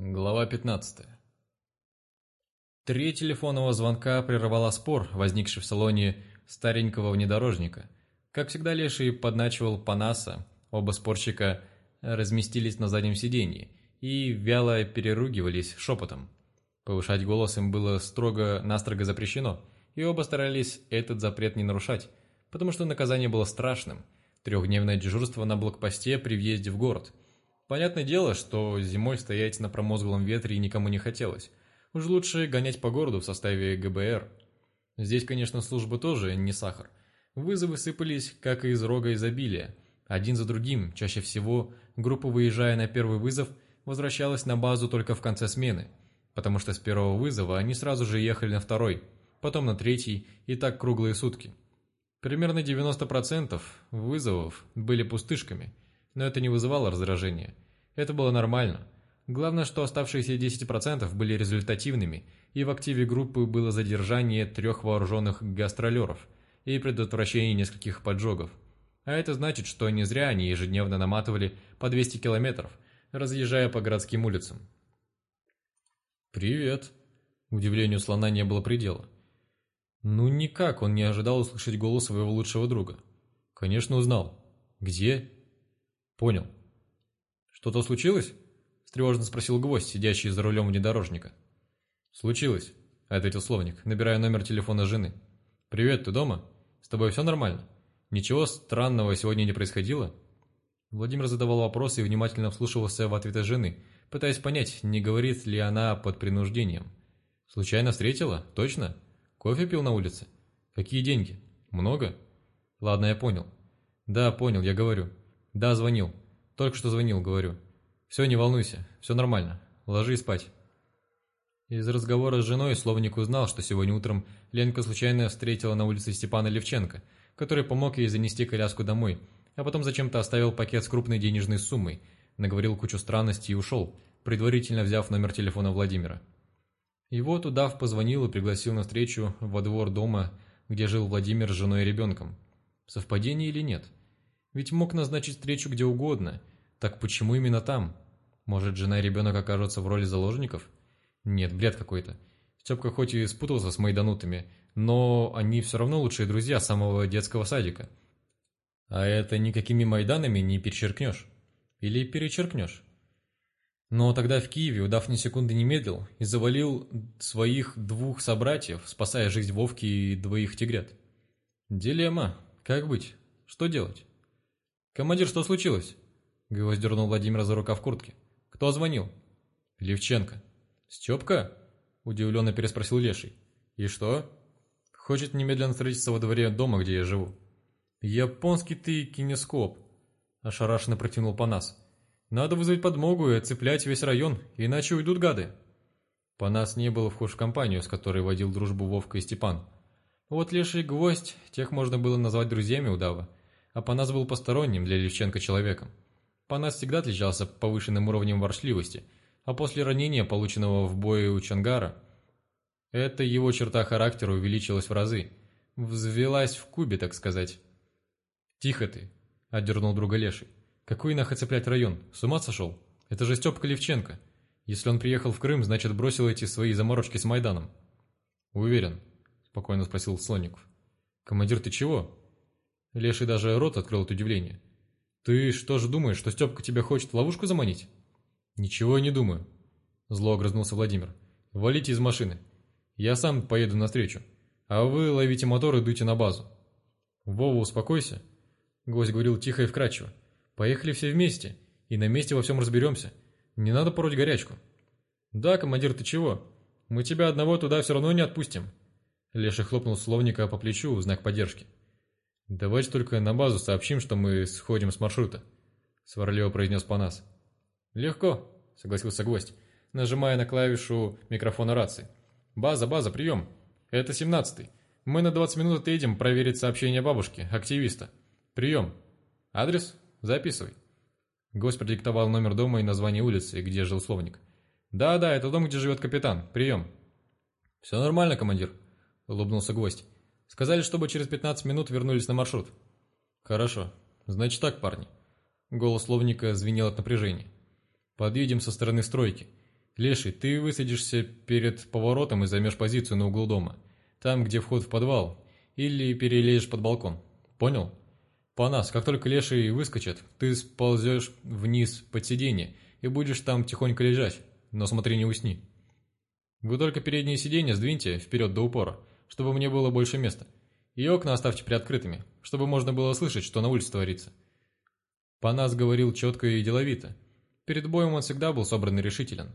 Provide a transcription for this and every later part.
Глава 15. Три телефонного звонка прервала спор, возникший в салоне старенького внедорожника. Как всегда, Леший подначивал Панаса, оба спорщика разместились на заднем сиденье и вяло переругивались шепотом. Повышать голос им было строго-настрого запрещено, и оба старались этот запрет не нарушать, потому что наказание было страшным – трехдневное дежурство на блокпосте при въезде в город – Понятное дело, что зимой стоять на промозглом ветре никому не хотелось. Уж лучше гонять по городу в составе ГБР. Здесь, конечно, служба тоже не сахар. Вызовы сыпались, как из рога изобилия. Один за другим, чаще всего, группа, выезжая на первый вызов, возвращалась на базу только в конце смены, потому что с первого вызова они сразу же ехали на второй, потом на третий, и так круглые сутки. Примерно 90% вызовов были пустышками – но это не вызывало раздражения. Это было нормально. Главное, что оставшиеся 10% были результативными, и в активе группы было задержание трех вооруженных гастролеров и предотвращение нескольких поджогов. А это значит, что не зря они ежедневно наматывали по 200 километров, разъезжая по городским улицам. «Привет!» Удивлению слона не было предела. Ну никак он не ожидал услышать голос своего лучшего друга. Конечно, узнал. Где? «Понял». «Что-то случилось?» – встревоженно спросил гвоздь, сидящий за рулем внедорожника. «Случилось», – ответил словник, набирая номер телефона жены. «Привет, ты дома? С тобой все нормально? Ничего странного сегодня не происходило?» Владимир задавал вопросы и внимательно вслушивался в ответы жены, пытаясь понять, не говорит ли она под принуждением. «Случайно встретила? Точно? Кофе пил на улице? Какие деньги? Много?» «Ладно, я понял». «Да, понял, я говорю. «Да, звонил. Только что звонил, говорю. Все, не волнуйся, все нормально. Ложись спать». Из разговора с женой Словник узнал, что сегодня утром Ленка случайно встретила на улице Степана Левченко, который помог ей занести коляску домой, а потом зачем-то оставил пакет с крупной денежной суммой, наговорил кучу странностей и ушел, предварительно взяв номер телефона Владимира. И вот удав позвонил и пригласил на встречу во двор дома, где жил Владимир с женой и ребенком. Совпадение или нет? Ведь мог назначить встречу где угодно. Так почему именно там? Может, жена и ребенок окажутся в роли заложников? Нет, бред какой-то. Степка хоть и спутался с майданутами, но они все равно лучшие друзья самого детского садика. А это никакими майданами не перечеркнешь. Или перечеркнешь. Но тогда в Киеве, удав ни секунды не медлил, и завалил своих двух собратьев, спасая жизнь Вовки и двоих тигрят. Дилемма. Как быть? Что делать? «Командир, что случилось?» Гвоздь дернул Владимира за рукав куртки. «Кто звонил?» «Левченко». «Степка?» Удивленно переспросил Леший. «И что?» «Хочет немедленно встретиться во дворе дома, где я живу». «Японский ты кинескоп!» Ошарашенно протянул Панас. «Надо вызвать подмогу и оцеплять весь район, иначе уйдут гады». Панас не был вхож в компанию, с которой водил дружбу Вовка и Степан. Вот Леший Гвоздь, тех можно было назвать друзьями удава а Панас был посторонним для Левченко человеком. Панас всегда отличался повышенным уровнем воршливости, а после ранения, полученного в бою у Чангара, эта его черта характера увеличилась в разы, взвелась в кубе, так сказать. «Тихо ты!» – отдернул друга Леший. «Какой нах оцеплять район? С ума сошел? Это же Степка Левченко. Если он приехал в Крым, значит бросил эти свои заморочки с Майданом». «Уверен?» – спокойно спросил Слонников. «Командир, ты чего?» Леший даже рот открыл от удивления. «Ты что же думаешь, что Степка тебя хочет в ловушку заманить?» «Ничего я не думаю», — зло огрызнулся Владимир. «Валите из машины. Я сам поеду навстречу, а вы ловите мотор и дуйте на базу». «Вова, успокойся», — гость говорил тихо и вкрадчиво. «Поехали все вместе, и на месте во всем разберемся. Не надо пороть горячку». «Да, командир, ты чего? Мы тебя одного туда все равно не отпустим». Леша хлопнул словника по плечу в знак поддержки. «Давайте только на базу сообщим, что мы сходим с маршрута», — сварливо произнес Панас. «Легко», — согласился гость, нажимая на клавишу микрофона рации. «База, база, прием. Это семнадцатый. Мы на 20 минут отъедем проверить сообщение бабушки, активиста. Прием. Адрес? Записывай». Гость продиктовал номер дома и название улицы, где жил словник. «Да-да, это дом, где живет капитан. Прием». «Все нормально, командир», — улыбнулся гость. Сказали, чтобы через 15 минут вернулись на маршрут. Хорошо. Значит так, парни. Голос словника звенел от напряжения. Подъедем со стороны стройки. Леший, ты высадишься перед поворотом и займешь позицию на углу дома. Там, где вход в подвал. Или перелезешь под балкон. Понял? По нас, как только Леший выскочит, ты сползешь вниз под сиденье и будешь там тихонько лежать, но смотри, не усни. Вы только передние сиденья сдвиньте вперед до упора, чтобы мне было больше места. И окна оставьте приоткрытыми, чтобы можно было слышать, что на улице творится. По нас говорил четко и деловито. Перед боем он всегда был собран и решителен.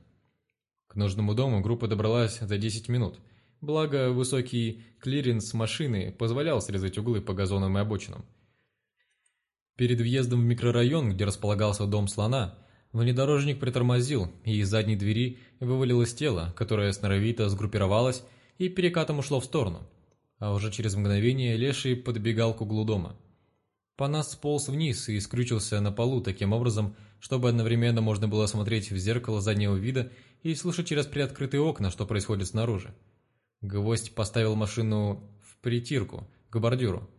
К нужному дому группа добралась за 10 минут. Благо, высокий клиренс машины позволял срезать углы по газонам и обочинам. Перед въездом в микрорайон, где располагался дом слона, внедорожник притормозил, и из задней двери вывалилось тело, которое сноровито сгруппировалось и перекатом ушло в сторону. А уже через мгновение Леший подбегал к углу дома. Панас сполз вниз и скрючился на полу таким образом, чтобы одновременно можно было смотреть в зеркало заднего вида и слышать через приоткрытые окна, что происходит снаружи. Гвоздь поставил машину в притирку, к бордюру,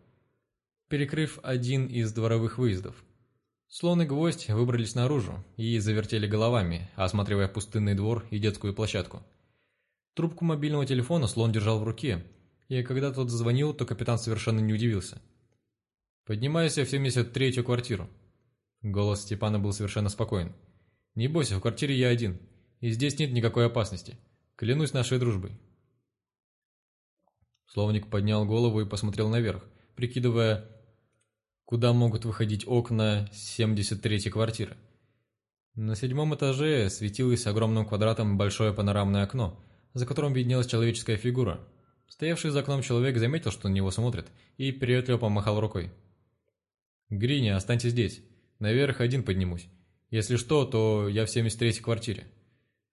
перекрыв один из дворовых выездов. Слон и гвоздь выбрались наружу и завертели головами, осматривая пустынный двор и детскую площадку. Трубку мобильного телефона слон держал в руке, и когда тот зазвонил, то капитан совершенно не удивился. «Поднимайся в 73-ю квартиру». Голос Степана был совершенно спокоен. «Не бойся, в квартире я один, и здесь нет никакой опасности. Клянусь нашей дружбой». Словник поднял голову и посмотрел наверх, прикидывая, куда могут выходить окна 73-й квартиры. На седьмом этаже светилось огромным квадратом большое панорамное окно, за которым виднелась человеческая фигура. Стоявший за окном человек заметил, что на него смотрит, и приветливо помахал рукой. «Грини, останься здесь. Наверх один поднимусь. Если что, то я в 73-й квартире».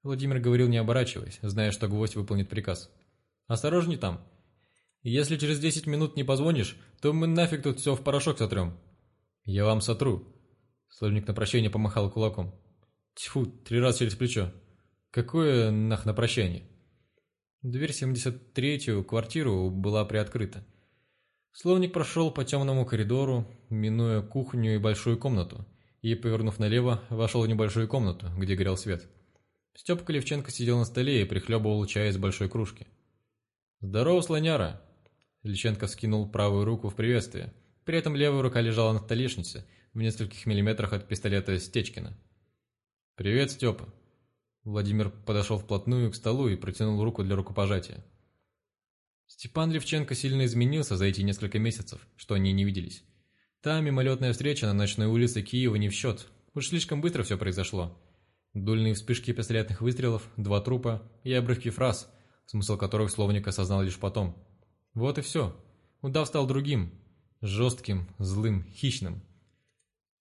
Владимир говорил, не оборачиваясь, зная, что гвоздь выполнит приказ. «Осторожней там. Если через 10 минут не позвонишь, то мы нафиг тут все в порошок сотрем». «Я вам сотру». Словник на прощание помахал кулаком. Тьфу, три раза через плечо. Какое нах на прощание? Дверь в 73-ю квартиру была приоткрыта. Словник прошел по темному коридору, минуя кухню и большую комнату, и, повернув налево, вошел в небольшую комнату, где горел свет. Степка Левченко сидел на столе и прихлебывал чай из большой кружки. «Здорово, слоняра!» Левченко скинул правую руку в приветствие. При этом левая рука лежала на столешнице, в нескольких миллиметрах от пистолета Стечкина. «Привет, Степа!» Владимир подошел вплотную к столу и протянул руку для рукопожатия. Степан Левченко сильно изменился за эти несколько месяцев, что они не виделись. Та мимолетная встреча на ночной улице Киева не в счет. Уж слишком быстро все произошло. Дульные вспышки пистолетных выстрелов, два трупа и обрывки фраз, смысл которых словник осознал лишь потом. Вот и все. Удав стал другим. Жестким, злым, хищным.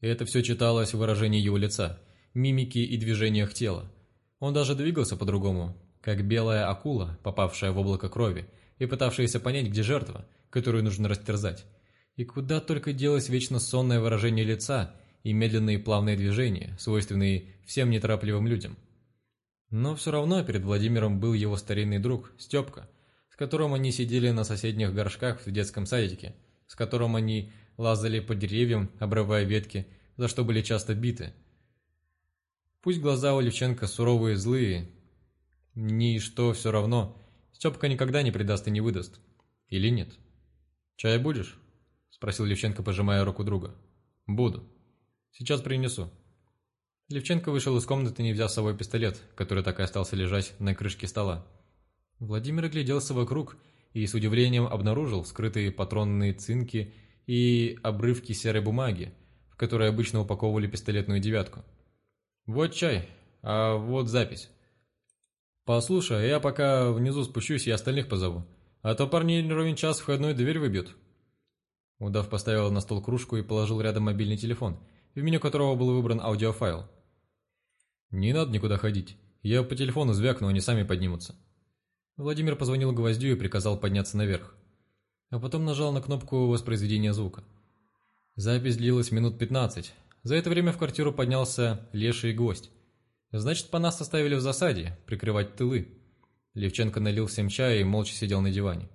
Это все читалось в выражении его лица, мимике и движениях тела. Он даже двигался по-другому, как белая акула, попавшая в облако крови, и пытавшаяся понять, где жертва, которую нужно растерзать. И куда только делось вечно сонное выражение лица и медленные плавные движения, свойственные всем неторопливым людям. Но все равно перед Владимиром был его старинный друг, Степка, с которым они сидели на соседних горшках в детском садике, с которым они лазали по деревьям, обрывая ветки, за что были часто биты. Пусть глаза у Левченко суровые и злые, ни что все равно, Степка никогда не предаст и не выдаст. Или нет? «Чай будешь?» – спросил Левченко, пожимая руку друга. «Буду. Сейчас принесу». Левченко вышел из комнаты, не взяв с собой пистолет, который так и остался лежать на крышке стола. Владимир огляделся вокруг и с удивлением обнаружил скрытые патронные цинки и обрывки серой бумаги, в которые обычно упаковывали пистолетную девятку. «Вот чай, а вот запись». «Послушай, я пока внизу спущусь и остальных позову. А то парни ровен час входную дверь выбьют». Удав поставил на стол кружку и положил рядом мобильный телефон, в меню которого был выбран аудиофайл. «Не надо никуда ходить. Я по телефону звякну, они сами поднимутся». Владимир позвонил гвоздю и приказал подняться наверх. А потом нажал на кнопку воспроизведения звука. Запись длилась минут 15. За это время в квартиру поднялся леший гвоздь. Значит, по нас оставили в засаде, прикрывать тылы. Левченко налил всем чая и молча сидел на диване.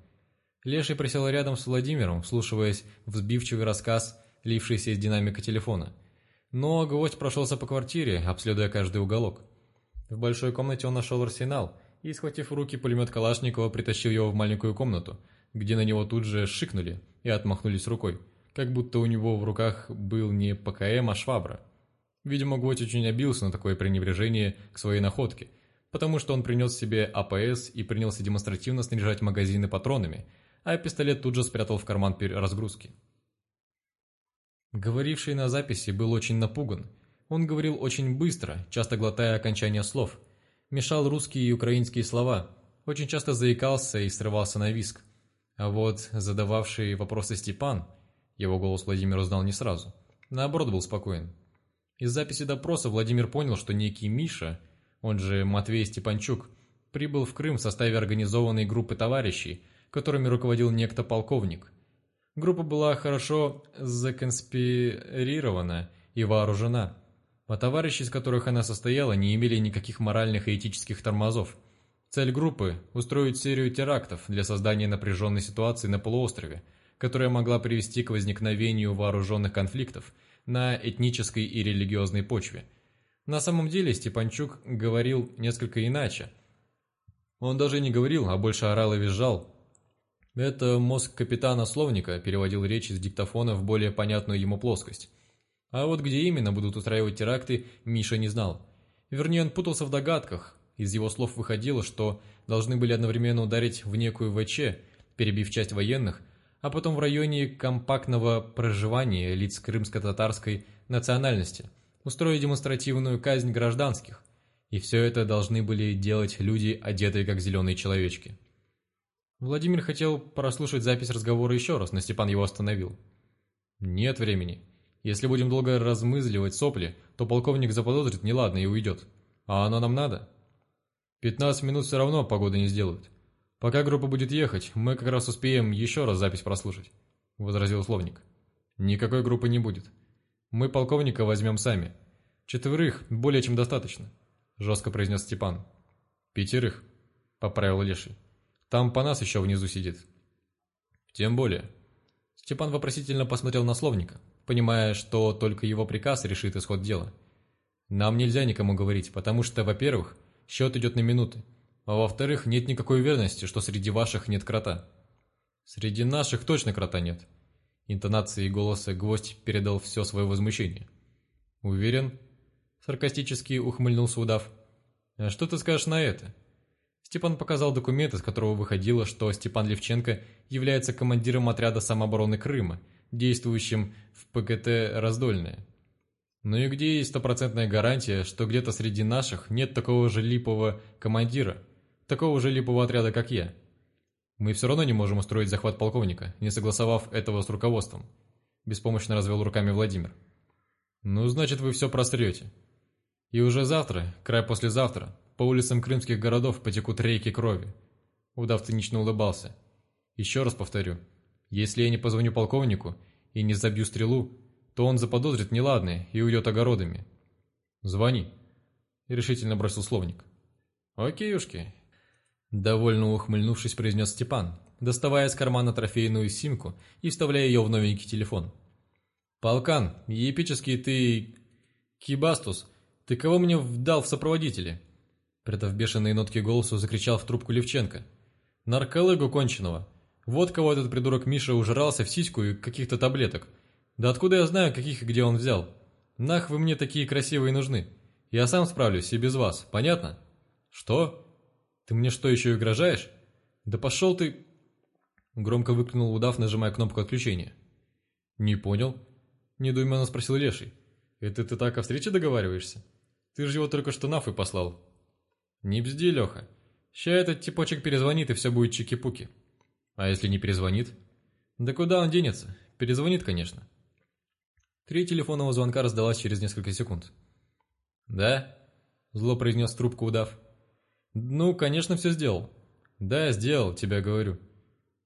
Леший присел рядом с Владимиром, вслушиваясь в сбивчивый рассказ, лившийся из динамика телефона. Но гвоздь прошелся по квартире, обследуя каждый уголок. В большой комнате он нашел арсенал и, схватив в руки пулемет Калашникова, притащил его в маленькую комнату, где на него тут же шикнули и отмахнулись рукой, как будто у него в руках был не ПКМ, а швабра. Видимо, Гвоздь очень обился на такое пренебрежение к своей находке, потому что он принес себе АПС и принялся демонстративно снаряжать магазины патронами, а пистолет тут же спрятал в карман разгрузки. Говоривший на записи был очень напуган. Он говорил очень быстро, часто глотая окончания слов. Мешал русские и украинские слова, очень часто заикался и срывался на виск. А вот задававший вопросы Степан, его голос Владимир узнал не сразу, наоборот был спокоен. Из записи допроса Владимир понял, что некий Миша, он же Матвей Степанчук, прибыл в Крым в составе организованной группы товарищей, которыми руководил некто полковник. Группа была хорошо законспирирована и вооружена, а товарищи, из которых она состояла, не имели никаких моральных и этических тормозов. Цель группы – устроить серию терактов для создания напряженной ситуации на полуострове, которая могла привести к возникновению вооруженных конфликтов на этнической и религиозной почве. На самом деле Степанчук говорил несколько иначе. Он даже не говорил, а больше орал и визжал, это мозг капитана Словника переводил речь из диктофона в более понятную ему плоскость. А вот где именно будут устраивать теракты, Миша не знал. Вернее, он путался в догадках. Из его слов выходило, что должны были одновременно ударить в некую ВЧ, перебив часть военных, а потом в районе компактного проживания лиц крымско-татарской национальности устроить демонстративную казнь гражданских. И все это должны были делать люди, одетые как зеленые человечки. Владимир хотел прослушать запись разговора еще раз, но Степан его остановил. «Нет времени. Если будем долго размызливать сопли, то полковник заподозрит неладно и уйдет. А оно нам надо?» «Пятнадцать минут все равно погода не сделают. Пока группа будет ехать, мы как раз успеем еще раз запись прослушать», — возразил словник. «Никакой группы не будет. Мы полковника возьмем сами. Четверых более чем достаточно», — жестко произнес Степан. «Пятерых», — поправил Леший. Там по нас еще внизу сидит». «Тем более». Степан вопросительно посмотрел на словника, понимая, что только его приказ решит исход дела. «Нам нельзя никому говорить, потому что, во-первых, счет идет на минуты, а во-вторых, нет никакой уверенности, что среди ваших нет крота». «Среди наших точно крота нет». Интонацией голоса гвоздь передал все свое возмущение. «Уверен?» Саркастически ухмыльнулся удав. «А что ты скажешь на это?» Степан показал документ, из которого выходило, что Степан Левченко является командиром отряда самообороны Крыма, действующим в ПГТ «Раздольное». Ну и где есть стопроцентная гарантия, что где-то среди наших нет такого же липового командира, такого же липового отряда, как я? Мы все равно не можем устроить захват полковника, не согласовав этого с руководством. Беспомощно развел руками Владимир. Ну, значит, вы все просрете. И уже завтра, край послезавтра, по улицам крымских городов потекут рейки крови. Удав цинично улыбался. Еще раз повторю, если я не позвоню полковнику и не забью стрелу, то он заподозрит неладное и уйдет огородами. Звони, решительно бросил словник. Окейушки, довольно ухмыльнувшись, произнес Степан, доставая из кармана трофейную симку и вставляя ее в новенький телефон. «Полкан, епический ты... Кибастус, ты кого мне вдал в сопроводители?» Придав бешеные нотки голосу, закричал в трубку Левченко. «Нарколыгу конченого! Вот кого этот придурок Миша ужрался в сиську и каких-то таблеток. Да откуда я знаю, каких и где он взял? Нах вы мне такие красивые нужны. Я сам справлюсь и без вас, понятно?» «Что? Ты мне что, еще и угрожаешь? Да пошел ты...» Громко выкрикнул удав, нажимая кнопку отключения. «Не понял?» Недоуменно спросил Леший. «Это ты так о встрече договариваешься? Ты же его только что нафы послал». «Не бзди, Леха. Ща этот типочек перезвонит, и все будет чики-пуки. А если не перезвонит?» «Да куда он денется? Перезвонит, конечно». Три телефонного звонка раздалась через несколько секунд. «Да?» – зло произнес трубку удав. «Ну, конечно, все сделал». «Да, сделал, тебя говорю.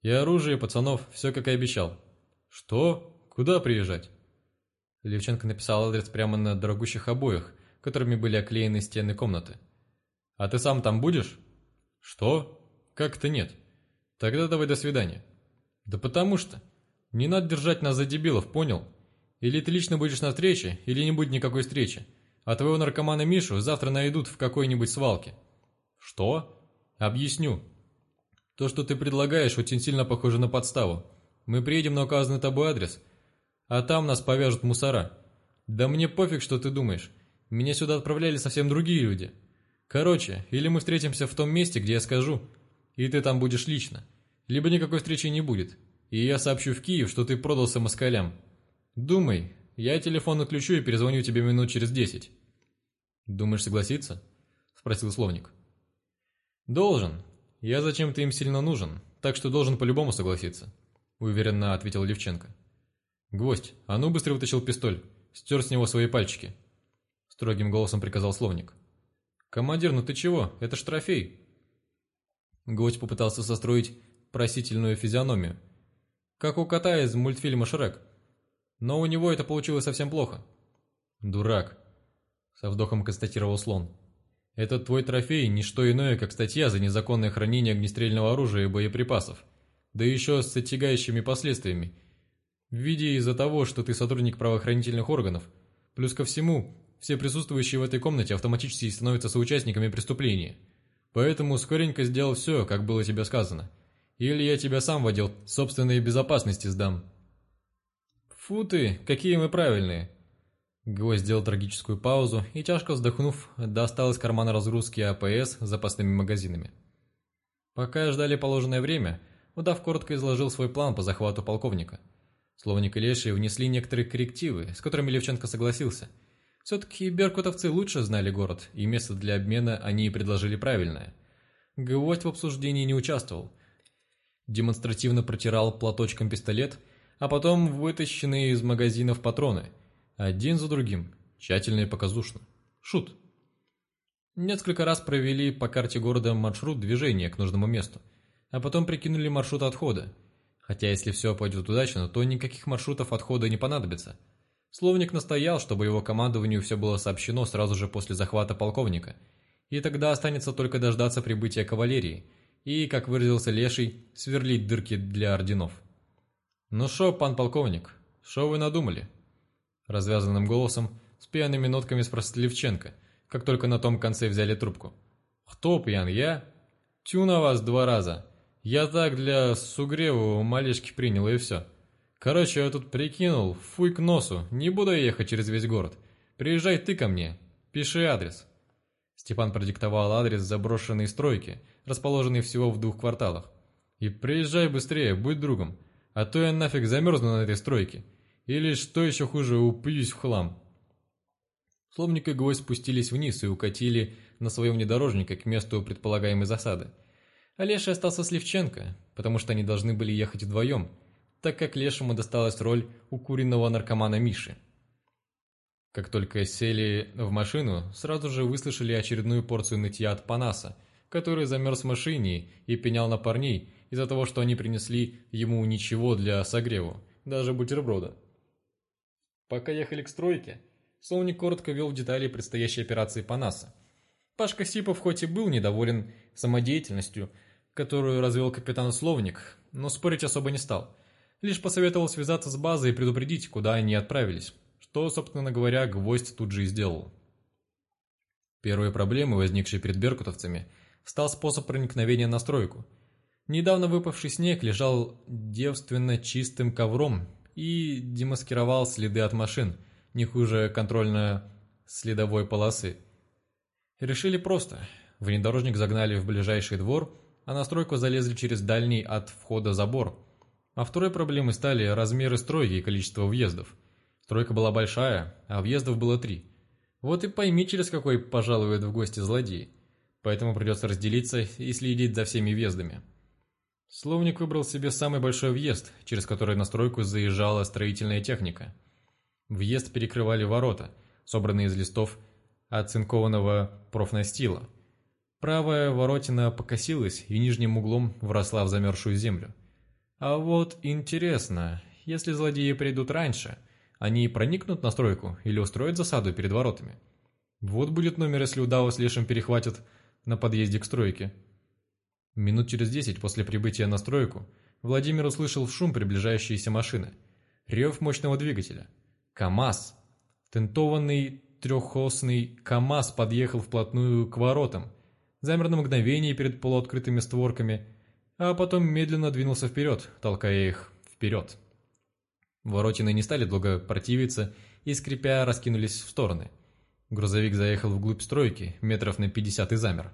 И оружие, пацанов, все как и обещал». «Что? Куда приезжать?» Левченко написал адрес прямо на дорогущих обоях, которыми были оклеены стены комнаты. А ты сам там будешь? Что? Как это нет? Тогда давай до свидания. Да потому что. Не надо держать нас за дебилов, понял? Или ты лично будешь на встрече, или не будет никакой встречи. а твоего наркомана Мишу завтра найдут в какой-нибудь свалке». «Что?» «Объясню. То, что ты предлагаешь, очень сильно похоже на подставу. Мы приедем на указанный тобой адрес, а там нас повяжут мусора. Да мне пофиг, что ты думаешь. Меня сюда отправляли совсем другие люди. Короче, или мы встретимся в том месте, где я скажу, и ты там будешь лично, либо никакой встречи не будет, и я сообщу в Киев, что ты продался москалям. Думай, я телефон отключу и перезвоню тебе минут через десять». «Думаешь согласиться?» – спросил словник. «Должен. Я зачем-то им сильно нужен, так что должен по-любому согласиться», – уверенно ответил Левченко. «Гвоздь, а ну быстро вытащил пистоль, стер с него свои пальчики», – строгим голосом приказал словник. «Командир, ну ты чего? Это ж трофей!» Гвоздь попытался состроить просительную физиономию, как у кота из мультфильма «Шрек». Но у него это получилось совсем плохо. «Дурак», — со вздохом констатировал слон. Этот твой трофей – не что иное, как статья за незаконное хранение огнестрельного оружия и боеприпасов, да еще с оттягающими последствиями. В виде из-за того, что ты сотрудник правоохранительных органов. Плюс ко всему, все присутствующие в этой комнате автоматически становятся соучастниками преступления. Поэтому скоренько сделал все, как было тебе сказано. Или я тебя сам в отдел собственной безопасности сдам. Фу ты, какие мы правильные. Гвоздь сделал трагическую паузу и, тяжко вздохнув, достал из кармана разгрузки АПС с запасными магазинами. Пока ждали положенное время, удав коротко изложил свой план по захвату полковника. Словник и Леший внесли некоторые коррективы, с которыми Левченко согласился. Все-таки беркутовцы лучше знали город, и место для обмена они предложили правильное. Гвоздь в обсуждении не участвовал. Демонстративно протирал платочком пистолет, а потом вытащенные из магазинов патроны – один за другим, тщательно и показушно. Шут. Несколько раз провели по карте города маршрут движения к нужному месту, а потом прикинули маршрут отхода. Хотя если все пойдет удачно, то никаких маршрутов отхода не понадобится. Словник настоял, чтобы его командованию все было сообщено сразу же после захвата полковника, и тогда останется только дождаться прибытия кавалерии и, как выразился Леший, сверлить дырки для орденов. «Ну шо, пан полковник, шо вы надумали?» Развязанным голосом, с пьяными нотками спросил Левченко, как только на том конце взяли трубку. «Кто пьян, я?» «Тю на вас два раза. Я так для сугреву малешки принял, и все. Короче, я тут прикинул, фуй к носу, не буду ехать через весь город. Приезжай ты ко мне, пиши адрес». Степан продиктовал адрес заброшенной стройки, расположенной всего в двух кварталах. «И приезжай быстрее, будь другом, а то я нафиг замерзну на этой стройке. Или, что еще хуже, упьюсь в хлам. Сломник и гвоздь спустились вниз и укатили на своем внедорожнике к месту предполагаемой засады. А остался с Левченко, потому что они должны были ехать вдвоем, так как Лешему досталась роль укуренного наркомана Миши. Как только сели в машину, сразу же выслушали очередную порцию нытья от Панаса, который замерз в машине и пенял на парней из-за того, что они принесли ему ничего для согреву, даже бутерброда. Пока ехали к стройке, Солник коротко вел в детали предстоящей операции по НАСА. Пашка Сипов хоть и был недоволен самодеятельностью, которую развел капитан Словник, но спорить особо не стал. Лишь посоветовал связаться с базой и предупредить, куда они отправились, что, собственно говоря, Гвоздь тут же и сделал. Первой проблемой, возникшей перед беркутовцами, стал способ проникновения на стройку. Недавно выпавший снег лежал девственно чистым ковром и демаскировал следы от машин, не хуже контрольно-следовой полосы. Решили просто. Внедорожник загнали в ближайший двор, а на стройку залезли через дальний от входа забор. А второй проблемой стали размеры стройки и количество въездов. Стройка была большая, а въездов было три. Вот и пойми, через какой пожалуют в гости злодеи. Поэтому придется разделиться и следить за всеми въездами. Словник выбрал себе самый большой въезд, через который на стройку заезжала строительная техника. Въезд перекрывали ворота, собранные из листов оцинкованного профнастила. Правая воротина покосилась и нижним углом вросла в замерзшую землю. А вот интересно, если злодеи придут раньше, они проникнут на стройку или устроят засаду перед воротами? Вот будет номер, если удава с Лешим перехватят на подъезде к стройке. Минут через десять после прибытия на стройку Владимир услышал шум приближающейся машины. Рев мощного двигателя. КАМАЗ. Тентованный трехосный КАМАЗ подъехал вплотную к воротам, замер на мгновение перед полуоткрытыми створками, а потом медленно двинулся вперед, толкая их вперед. Воротины не стали долго противиться и, скрипя, раскинулись в стороны. Грузовик заехал вглубь стройки, метров на пятьдесят и замер.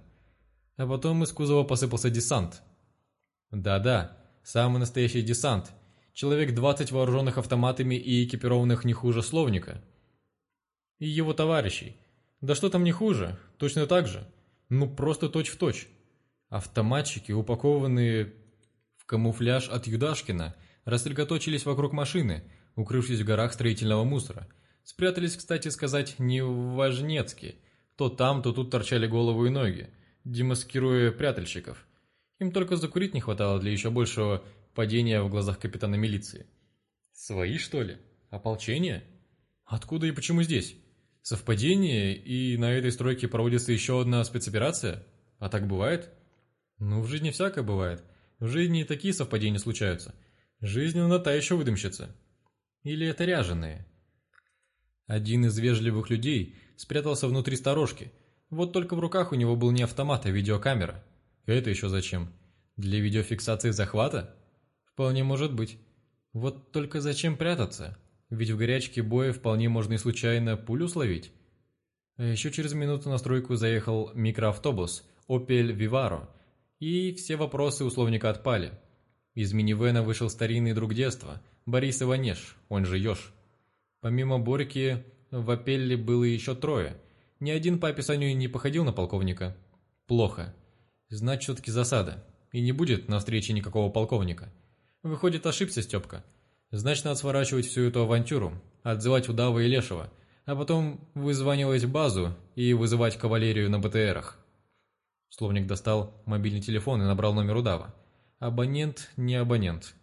А потом из кузова посыпался десант. Да-да, самый настоящий десант. Человек двадцать вооруженных автоматами и экипированных не хуже словника. И его товарищей. Да что там не хуже, точно так же. Ну просто точь-в-точь. Точь. Автоматчики, упакованные в камуфляж от Юдашкина, рассредоточились вокруг машины, укрывшись в горах строительного мусора. Спрятались, кстати сказать, не в Важнецке. То там, то тут торчали головы и ноги, демаскируя прятальщиков. Им только закурить не хватало для еще большего падения в глазах капитана милиции. Свои, что ли? Ополчение? Откуда и почему здесь? Совпадение, и на этой стройке проводится еще одна спецоперация? А так бывает? Ну, в жизни всякое бывает. В жизни и такие совпадения случаются. Жизнь она та еще выдумщица. Или это ряженые? Один из вежливых людей спрятался внутри сторожки. Вот только в руках у него был не автомат, а видеокамера. Это еще зачем? Для видеофиксации захвата? Вполне может быть. Вот только зачем прятаться? Ведь в горячке боя вполне можно и случайно пулю словить. А еще через минуту на стройку заехал микроавтобус Opel Vivaro, и все вопросы условника отпали. Из минивэна вышел старинный друг детства, Борис Иванеш, он же Ёж. Помимо Борьки, в Апелле было еще трое. Ни один по описанию не походил на полковника. Плохо. Значит, все-таки засада. И не будет на встрече никакого полковника. Выходит, ошибся Степка. Значит, надо сворачивать всю эту авантюру, отзывать Удава и Лешего, а потом вызванивать базу и вызывать кавалерию на БТРах. Словник достал мобильный телефон и набрал номер Удава. Абонент не абонент.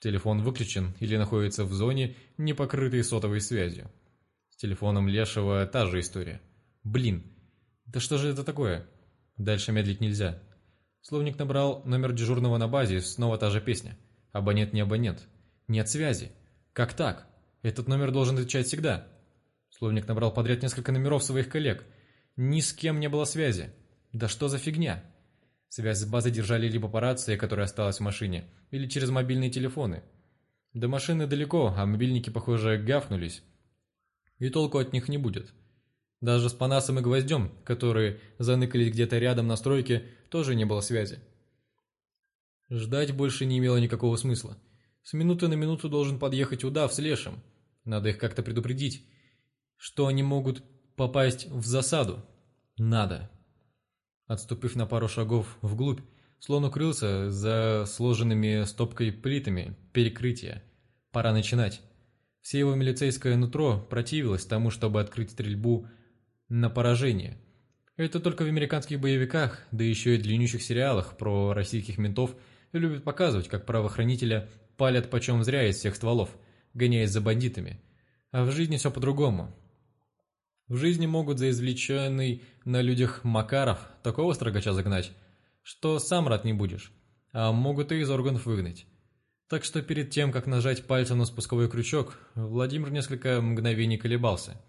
Телефон выключен или находится в зоне, не покрытой сотовой связью. С телефоном Лешего та же история. Блин, да что же это такое? Дальше медлить нельзя. Словник набрал номер дежурного на базе, снова та же песня. Абонент не абонент. Нет связи. Как так? Этот номер должен отвечать всегда. Словник набрал подряд несколько номеров своих коллег. Ни с кем не было связи. Да что за фигня? Связь с базой держали либо по рации, которая осталась в машине, или через мобильные телефоны. До машины далеко, а мобильники, похоже, гафнулись. И толку от них не будет. Даже с Панасом и Гвоздем, которые заныкались где-то рядом на стройке, тоже не было связи. Ждать больше не имело никакого смысла. С минуты на минуту должен подъехать удав с лешим. Надо их как-то предупредить, что они могут попасть в засаду. Надо. Отступив на пару шагов вглубь, слон укрылся за сложенными стопкой плитами перекрытия. Пора начинать. Все его милицейское нутро противилось тому, чтобы открыть стрельбу на поражение. Это только в американских боевиках, да еще и длиннющих сериалах про российских ментов любят показывать, как правоохранителя палят почем зря из всех стволов, гоняясь за бандитами. А в жизни все по-другому. В жизни могут за извлеченный на людях Макаров такого строгача загнать, что сам рад не будешь, а могут и из органов выгнать. Так что перед тем, как нажать пальцем на спусковой крючок, Владимир несколько мгновений колебался.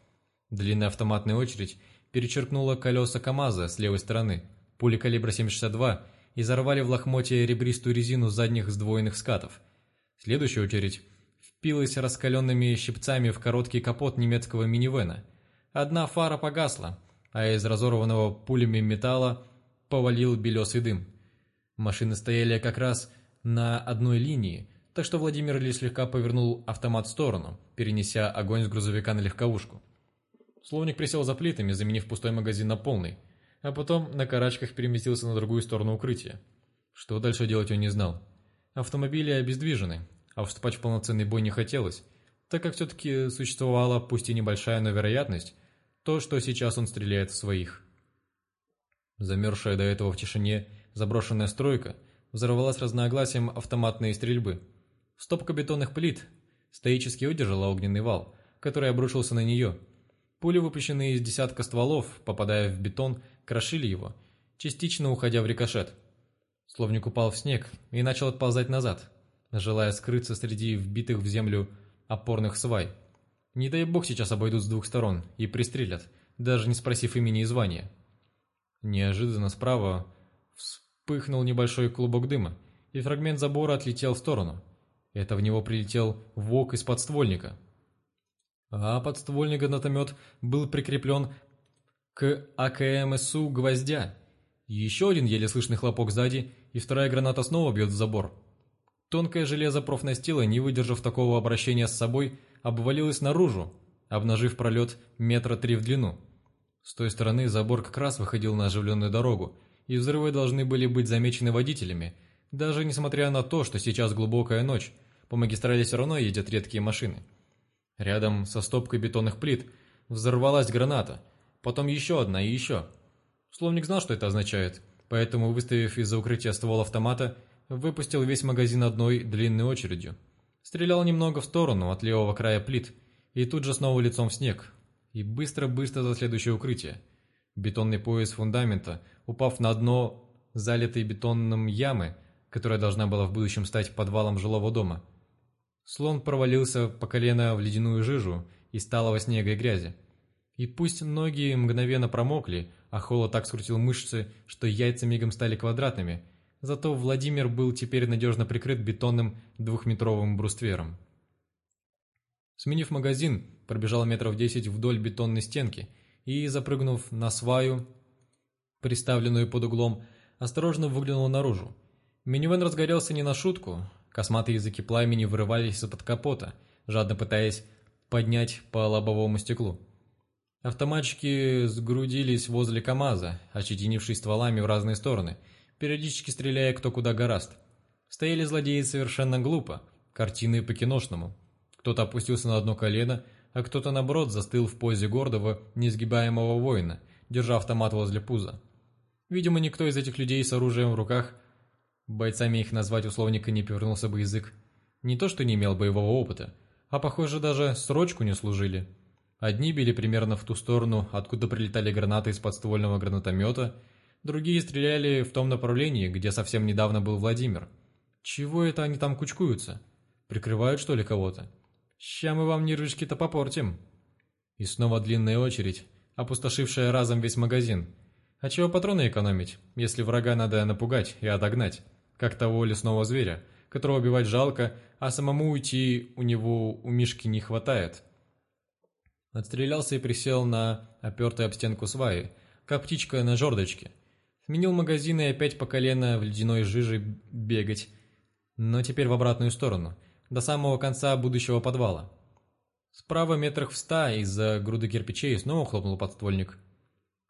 Длинная автоматная очередь перечеркнула колеса КамАЗа с левой стороны. Пули калибра 7,62 изорвали в лохмотье ребристую резину задних сдвоенных скатов. Следующая очередь впилась раскаленными щипцами в короткий капот немецкого минивэна – Одна фара погасла, а из разорванного пулями металла повалил белесый дым. Машины стояли как раз на одной линии, так что Владимир лишь слегка повернул автомат в сторону, перенеся огонь с грузовика на легковушку. Словник присел за плитами, заменив пустой магазин на полный, а потом на карачках переместился на другую сторону укрытия. Что дальше делать он не знал. Автомобили обездвижены, а вступать в полноценный бой не хотелось, так как все-таки существовала, пусть и небольшая, но вероятность, то, что сейчас он стреляет в своих. Замерзшая до этого в тишине заброшенная стройка взорвалась разногласием автоматной стрельбы. Стопка бетонных плит стоически удержала огненный вал, который обрушился на нее. Пули, выпущенные из десятка стволов, попадая в бетон, крошили его, частично уходя в рикошет. Словник упал в снег и начал отползать назад, желая скрыться среди вбитых в землю опорных свай – Не дай бог сейчас обойдут с двух сторон и пристрелят, даже не спросив имени и звания. Неожиданно справа вспыхнул небольшой клубок дыма, и фрагмент забора отлетел в сторону. Это в него прилетел вок из подствольника. А подствольный гранатомет был прикреплен к АКМСУ гвоздя. Еще один еле слышный хлопок сзади, и вторая граната снова бьет в забор. Тонкое железо профнастила, не выдержав такого обращения с собой, обвалилось наружу, обнажив пролет метра три в длину. С той стороны забор как раз выходил на оживленную дорогу, и взрывы должны были быть замечены водителями, даже несмотря на то, что сейчас глубокая ночь, по магистрали все равно едят редкие машины. Рядом со стопкой бетонных плит взорвалась граната, потом еще одна и еще. Словник знал, что это означает, поэтому, выставив из-за укрытия ствол автомата, выпустил весь магазин одной длинной очередью. Стрелял немного в сторону от левого края плит, и тут же снова лицом в снег, и быстро-быстро за следующее укрытие. Бетонный пояс фундамента, упав на дно залитой бетонным ямы, которая должна была в будущем стать подвалом жилого дома. Слон провалился по колено в ледяную жижу из талого снега и грязи. И пусть ноги мгновенно промокли, а холод так скрутил мышцы, что яйца мигом стали квадратными, Зато Владимир был теперь надежно прикрыт бетонным двухметровым бруствером. Сменив магазин, пробежал метров десять вдоль бетонной стенки и, запрыгнув на сваю, приставленную под углом, осторожно выглянул наружу. Минивэн разгорелся не на шутку, косматые языки пламени вырывались из-под капота, жадно пытаясь поднять по лобовому стеклу. Автоматчики сгрудились возле КамАЗа, очетинившись стволами в разные стороны – периодически стреляя кто куда гораст. Стояли злодеи совершенно глупо, картины по-киношному. Кто-то опустился на одно колено, а кто-то, наоборот, застыл в позе гордого, неизгибаемого воина, держа автомат возле пуза. Видимо, никто из этих людей с оружием в руках, бойцами их назвать условника не повернулся бы язык, не то что не имел боевого опыта, а, похоже, даже срочку не служили. Одни били примерно в ту сторону, откуда прилетали гранаты из подствольного гранатомета – Другие стреляли в том направлении, где совсем недавно был Владимир. Чего это они там кучкуются? Прикрывают, что ли, кого-то? Ща мы вам нервишки-то попортим. И снова длинная очередь, опустошившая разом весь магазин. А чего патроны экономить, если врага надо напугать и отогнать, как того лесного зверя, которого убивать жалко, а самому уйти у него у Мишки не хватает. Отстрелялся и присел на опертый об стенку сваи, как птичка на жердочке – Сменил магазин и опять по колено в ледяной жиже бегать. Но теперь в обратную сторону, до самого конца будущего подвала. Справа метрах в ста из-за груды кирпичей снова хлопнул подствольник.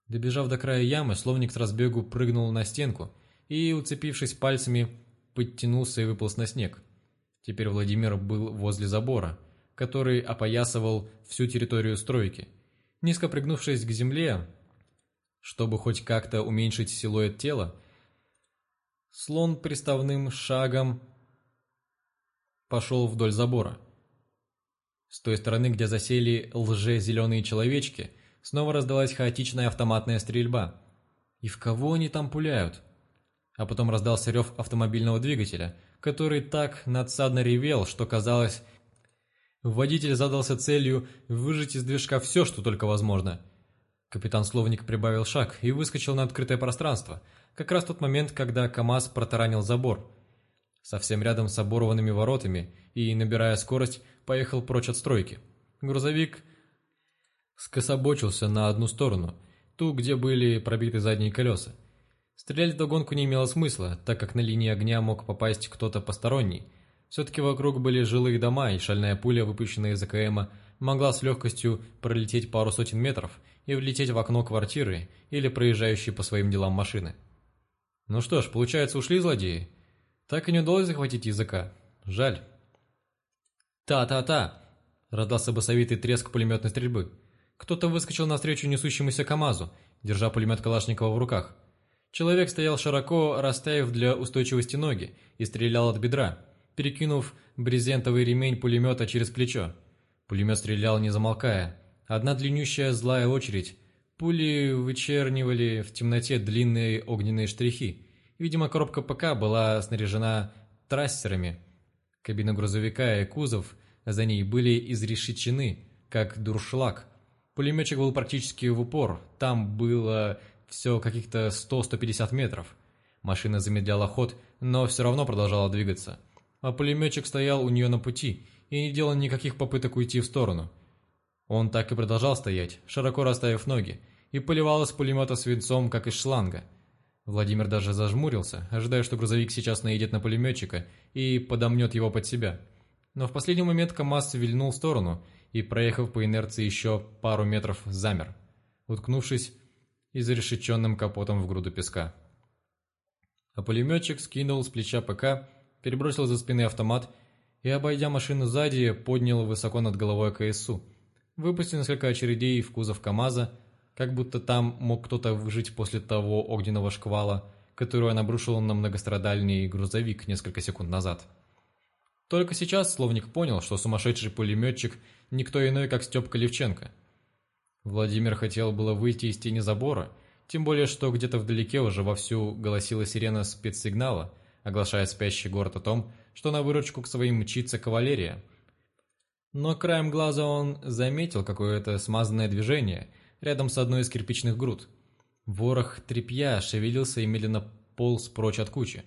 Добежав до края ямы, словник с разбегу прыгнул на стенку и, уцепившись пальцами, подтянулся и выполз на снег. Теперь Владимир был возле забора, который опоясывал всю территорию стройки. Низко пригнувшись к земле, чтобы хоть как-то уменьшить силуэт тела, слон приставным шагом пошел вдоль забора. С той стороны, где засели лже-зеленые человечки, снова раздалась хаотичная автоматная стрельба. И в кого они там пуляют? А потом раздался рев автомобильного двигателя, который так надсадно ревел, что казалось... Водитель задался целью выжать из движка все, что только возможно – Капитан Словник прибавил шаг и выскочил на открытое пространство, как раз тот момент, когда КамАЗ протаранил забор. Совсем рядом с оборванными воротами и, набирая скорость, поехал прочь от стройки. Грузовик скособочился на одну сторону, ту, где были пробиты задние колеса. Стрелять в догонку не имело смысла, так как на линии огня мог попасть кто-то посторонний. Все-таки вокруг были жилые дома, и шальная пуля, выпущенная из АКМа, могла с легкостью пролететь пару сотен метров – и влететь в окно квартиры или проезжающей по своим делам машины. Ну что ж, получается, ушли злодеи. Так и не удалось захватить языка. Жаль. «Та-та-та!» – раздался басовитый треск пулеметной стрельбы. Кто-то выскочил навстречу несущемуся КамАЗу, держа пулемет Калашникова в руках. Человек стоял широко, расставив для устойчивости ноги, и стрелял от бедра, перекинув брезентовый ремень пулемета через плечо. Пулемет стрелял не замолкая, Одна длиннющая злая очередь. Пули вычернивали в темноте длинные огненные штрихи. Видимо, коробка ПК была снаряжена трассерами. Кабина грузовика и кузов за ней были изрешечены, как дуршлаг. Пулеметчик был практически в упор, там было все каких-то 100-150 метров. Машина замедляла ход, но все равно продолжала двигаться. А пулеметчик стоял у нее на пути и не делал никаких попыток уйти в сторону. Он так и продолжал стоять, широко расставив ноги, и поливал из пулемета свинцом, как из шланга. Владимир даже зажмурился, ожидая, что грузовик сейчас наедет на пулеметчика и подомнет его под себя. Но в последний момент КамАЗ вильнул в сторону и, проехав по инерции еще пару метров, замер, уткнувшись изрешеченным капотом в груду песка. А пулеметчик скинул с плеча ПК, перебросил за спины автомат и, обойдя машину сзади, поднял высоко над головой КСУ, выпустил несколько очередей в кузов КамАЗа, как будто там мог кто-то выжить после того огненного шквала, который он обрушил на многострадальный грузовик несколько секунд назад. Только сейчас словник понял, что сумасшедший пулеметчик никто иной, как Степка Левченко. Владимир хотел было выйти из тени забора, тем более, что где-то вдалеке уже вовсю голосила сирена спецсигнала, оглашая спящий город о том, что на выручку к своим мчится кавалерия. Но краем глаза он заметил какое-то смазанное движение – рядом с одной из кирпичных груд. Ворох тряпья шевелился и медленно полз прочь от кучи.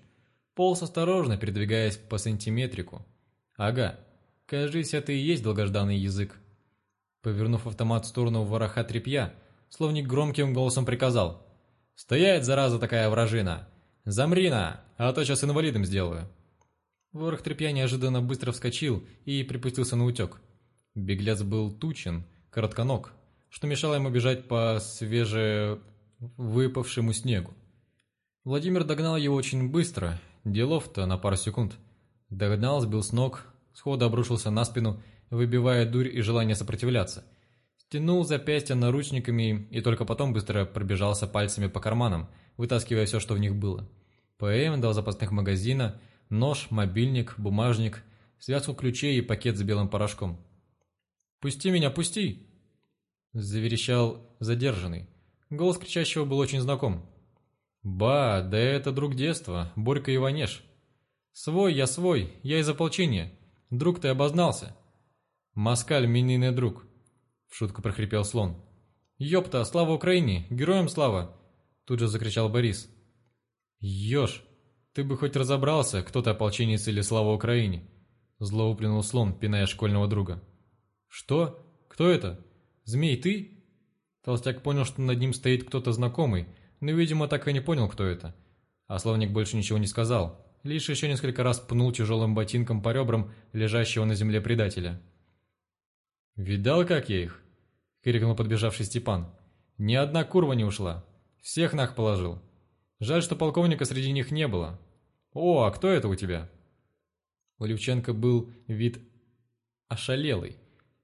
Полз осторожно, передвигаясь по сантиметрику. Ага, кажись, это и есть долгожданный язык. Повернув автомат в сторону вороха тряпья, словник громким голосом приказал. «Стоять, зараза такая вражина! Замрина, а то сейчас инвалидом сделаю!» Ворох тряпья неожиданно быстро вскочил и припустился на утек. Беглец был тучен, коротконог, что мешало ему бежать по свежевыпавшему снегу. Владимир догнал его очень быстро, делов-то на пару секунд. Догнал, сбил с ног, сходу обрушился на спину, выбивая дурь и желание сопротивляться. Стянул запястья наручниками и только потом быстро пробежался пальцами по карманам, вытаскивая все, что в них было. ПМ, два запасных магазина, нож, мобильник, бумажник, связку ключей и пакет с белым порошком. «Пусти меня, пусти!» заверещал задержанный. Голос кричащего был очень знаком. «Ба, да это друг детства, Борька Иванеш. Свой я свой, я из ополчения. Друг ты обознался». «Москаль, минийный друг», — в шутку прохрипел слон. «Ёпта, слава Украине, героям слава!» Тут же закричал Борис. «Ёж, ты бы хоть разобрался, кто ты ополченец или слава Украине!» Зло слон, пиная школьного друга. «Что? Кто это?» «Змей, ты?» Толстяк понял, что над ним стоит кто-то знакомый, но, видимо, так и не понял, кто это. А словник больше ничего не сказал, лишь еще несколько раз пнул тяжелым ботинком по ребрам лежащего на земле предателя. «Видал, как я их?» — крикнул подбежавший Степан. «Ни одна курва не ушла. Всех нах положил. Жаль, что полковника среди них не было. О, а кто это у тебя?» У Левченко был вид ошалелый.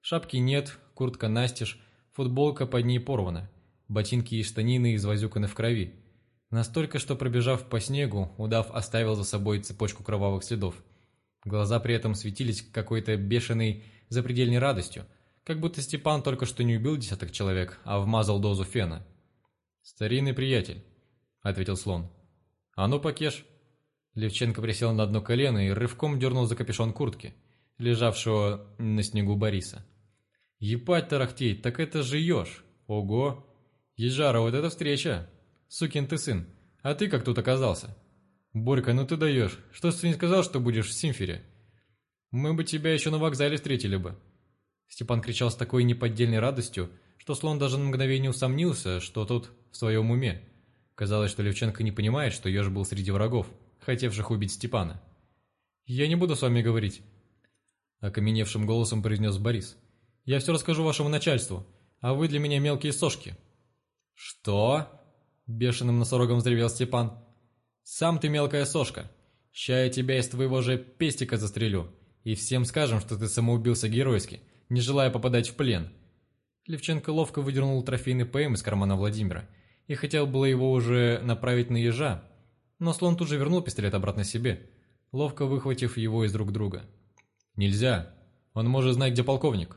Шапки нет, куртка настежь, футболка под ней порвана, ботинки и штанины извозюканы в крови. Настолько, что пробежав по снегу, удав оставил за собой цепочку кровавых следов. Глаза при этом светились какой-то бешеной запредельной радостью, как будто Степан только что не убил десяток человек, а вмазал дозу фена. «Старинный приятель», — ответил слон. «А ну, покеш!» Левченко присел на одно колено и рывком дернул за капюшон куртки, лежавшего на снегу Бориса. Ебать тарахтеть, так это же еж. Ого. Ежара, вот это встреча. Сукин ты сын. А ты как тут оказался? Борька, ну ты даешь. Что ты не сказал, что будешь в Симфере? Мы бы тебя еще на вокзале встретили бы. Степан кричал с такой неподдельной радостью, что слон даже на мгновение усомнился, что тот в своем уме. Казалось, что Левченко не понимает, что еж был среди врагов, хотевших убить Степана. «Я не буду с вами говорить», — окаменевшим голосом произнес Борис. Я все расскажу вашему начальству, а вы для меня мелкие сошки». «Что?» – бешеным носорогом взревел Степан. «Сам ты мелкая сошка. Ща я тебя из твоего же пестика застрелю, и всем скажем, что ты самоубился геройски, не желая попадать в плен». Левченко ловко выдернул трофейный ПМ из кармана Владимира и хотел было его уже направить на ежа, но слон тут же вернул пистолет обратно себе, ловко выхватив его из рук друга. «Нельзя. Он может знать, где полковник».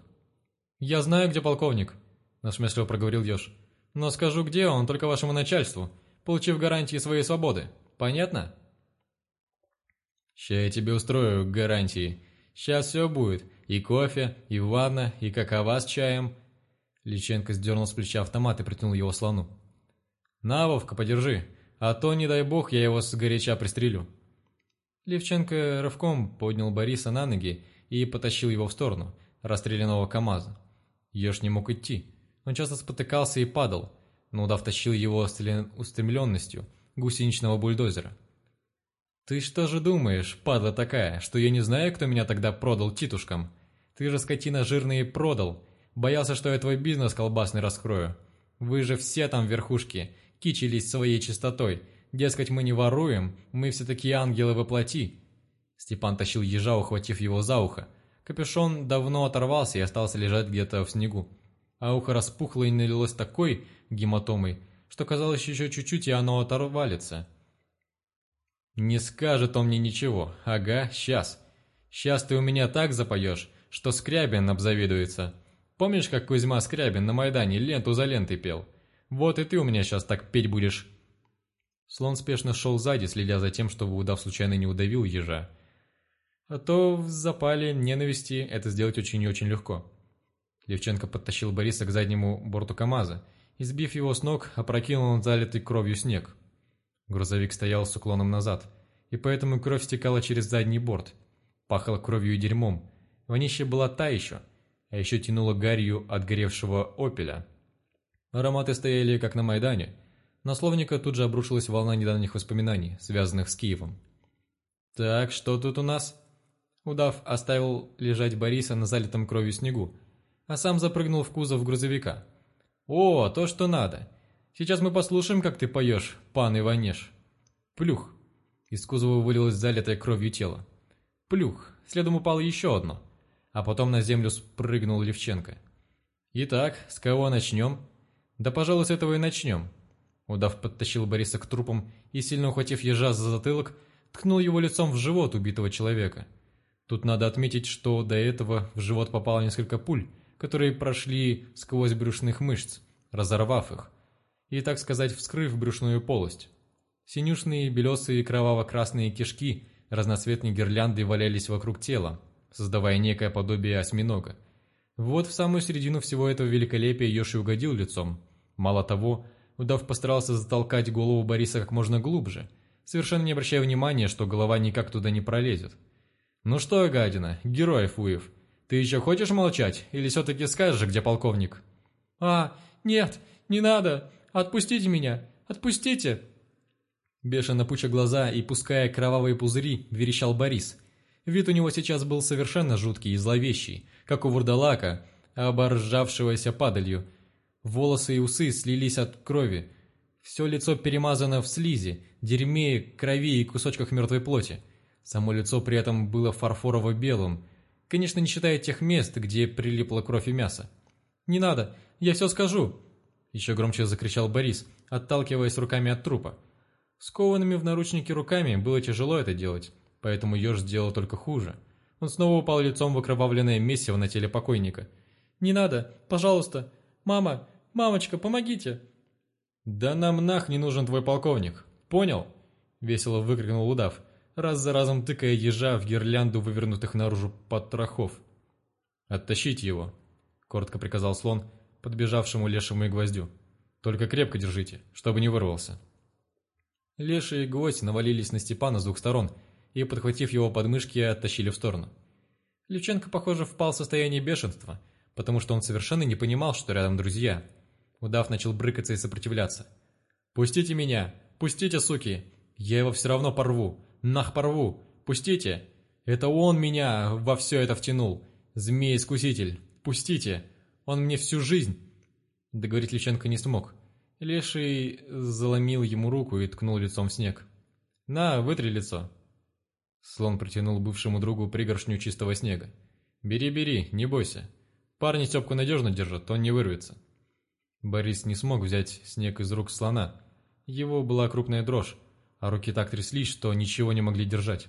«Я знаю, где полковник», – насмешливо проговорил Ёж. «Но скажу, где он, только вашему начальству, получив гарантии своей свободы. Понятно?» «Ща я тебе устрою гарантии. Сейчас все будет. И кофе, и ванна, и какова с чаем». Личенко сдернул с плеча автомат и протянул его слону. «На, Вовка, подержи, а то, не дай бог, я его с горяча пристрелю». Левченко рывком поднял Бориса на ноги и потащил его в сторону расстрелянного КамАЗа. Еж не мог идти. Он часто спотыкался и падал, но удав тащил его устремленностью гусеничного бульдозера. «Ты что же думаешь, падла такая, что я не знаю, кто меня тогда продал титушкам? Ты же, скотина жирный, продал. Боялся, что я твой бизнес колбасный раскрою. Вы же все там в верхушке, кичились своей чистотой. Дескать, мы не воруем, мы все такие ангелы воплоти». Степан тащил ежа, ухватив его за ухо. Капюшон давно оторвался и остался лежать где-то в снегу. А ухо распухло и налилось такой гематомой, что казалось еще чуть-чуть, и оно оторвалится. «Не скажет он мне ничего. Ага, сейчас. Сейчас ты у меня так запоешь, что Скрябин обзавидуется. Помнишь, как Кузьма Скрябин на Майдане ленту за лентой пел? Вот и ты у меня сейчас так петь будешь». Слон спешно шел сзади, следя за тем, чтобы удав случайно не удавил ежа. А то в запале ненависти это сделать очень и очень легко. Левченко подтащил Бориса к заднему борту КамАЗа и, сбив его с ног, опрокинул он залитый кровью снег. Грузовик стоял с уклоном назад, и поэтому кровь стекала через задний борт. Пахло кровью и дерьмом. Вонище была та еще, а еще тянуло гарью от горевшего опеля. Ароматы стояли, как на Майдане. На словника тут же обрушилась волна недавних воспоминаний, связанных с Киевом. «Так, что тут у нас?» Удав оставил лежать Бориса на залитом кровью снегу, а сам запрыгнул в кузов грузовика. «О, то, что надо! Сейчас мы послушаем, как ты поешь, пан Иванеш. Плюх. Из кузова вылилось залитое кровью тело. Плюх. Следом упало еще одно. А потом на землю спрыгнул Левченко. Итак, с кого начнем? Да, пожалуй, с этого и начнем. Удав подтащил Бориса к трупам и, сильно ухватив ежа за затылок, ткнул его лицом в живот убитого человека. Тут надо отметить, что до этого в живот попало несколько пуль, которые прошли сквозь брюшных мышц, разорвав их и, так сказать, вскрыв брюшную полость. Синюшные, белесые, кроваво-красные кишки разноцветной гирлянды валялись вокруг тела, создавая некое подобие осьминога. Вот в самую середину всего этого великолепия Йоши угодил лицом. Мало того, удав постарался затолкать голову Бориса как можно глубже, совершенно не обращая внимания, что голова никак туда не пролезет. «Ну что, гадина, герой Фуев, ты еще хочешь молчать, или все-таки скажешь, где полковник?» «А, нет, не надо!» Отпустите меня! Отпустите!» Бешено пуча глаза и пуская кровавые пузыри, верещал Борис. Вид у него сейчас был совершенно жуткий и зловещий, как у вурдалака, оборжавшегося падалью. Волосы и усы слились от крови. Все лицо перемазано в слизи, дерьме, крови и кусочках мертвой плоти. Само лицо при этом было фарфорово-белым, конечно, не считая тех мест, где прилипла кровь и мясо. «Не надо, я все скажу!» Еще громче закричал Борис, отталкиваясь руками от трупа. Скованными в наручники руками было тяжело это делать, поэтому еж сделал только хуже. Он снова упал лицом в окровавленное месиво на теле покойника. «Не надо! Пожалуйста! Мама! Мамочка, помогите!» «Да нам нах не нужен твой полковник! Понял?» Весело выкрикнул удав, раз за разом тыкая ежа в гирлянду вывернутых наружу потрохов. «Оттащите его!» — коротко приказал слон, подбежавшему лешему и гвоздю. «Только крепко держите, чтобы не вырвался». Леша и гвоздь навалились на Степана с двух сторон и, подхватив его подмышки, оттащили в сторону. Левченко, похоже, впал в состояние бешенства, потому что он совершенно не понимал, что рядом друзья. Удав начал брыкаться и сопротивляться. «Пустите меня! Пустите, суки! Я его все равно порву! Нах порву! Пустите! Это он меня во все это втянул! Змей-искуситель! Пустите!» Он мне всю жизнь...» Договорить Личенко не смог. Леший заломил ему руку и ткнул лицом в снег. «На, вытри лицо». Слон протянул бывшему другу пригоршню чистого снега. «Бери, бери, не бойся. Парни Степку надежно держат, он не вырвется». Борис не смог взять снег из рук слона. Его была крупная дрожь, а руки так тряслись, что ничего не могли держать.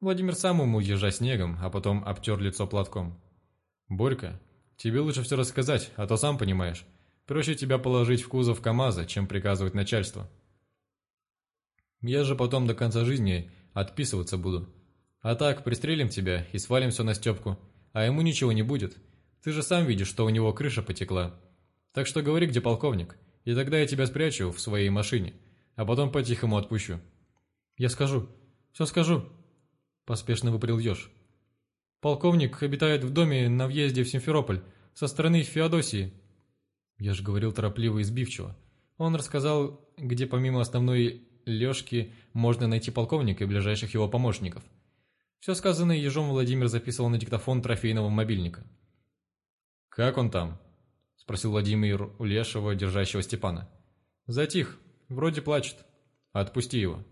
Владимир сам умыл ежа снегом, а потом обтер лицо платком. «Борька, Тебе лучше все рассказать, а то сам понимаешь. Проще тебя положить в кузов КамАЗа, чем приказывать начальство. Я же потом до конца жизни отписываться буду. А так, пристрелим тебя и свалим все на Степку. а ему ничего не будет. Ты же сам видишь, что у него крыша потекла. Так что говори, где полковник, и тогда я тебя спрячу в своей машине, а потом по-тихому отпущу». «Я скажу, все скажу», – поспешно выпалил Ёж. «Полковник обитает в доме на въезде в Симферополь, со стороны Феодосии». Я же говорил торопливо и сбивчиво. Он рассказал, где помимо основной Лёшки можно найти полковника и ближайших его помощников. Все сказанное ежом Владимир записывал на диктофон трофейного мобильника. «Как он там?» – спросил Владимир у Лешего, держащего Степана. «Затих. Вроде плачет. Отпусти его».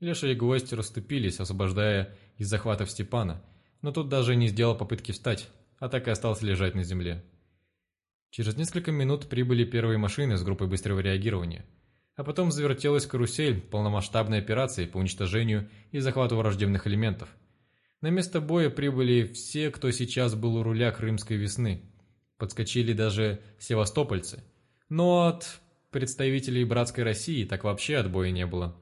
Леша и гвоздь расступились, освобождая из захватов Степана, но тут даже не сделал попытки встать, а так и остался лежать на земле. Через несколько минут прибыли первые машины с группой быстрого реагирования, а потом завертелась карусель полномасштабной операции по уничтожению и захвату враждебных элементов. На место боя прибыли все, кто сейчас был у руля Крымской весны. Подскочили даже севастопольцы. Но от представителей братской России так вообще отбоя не было.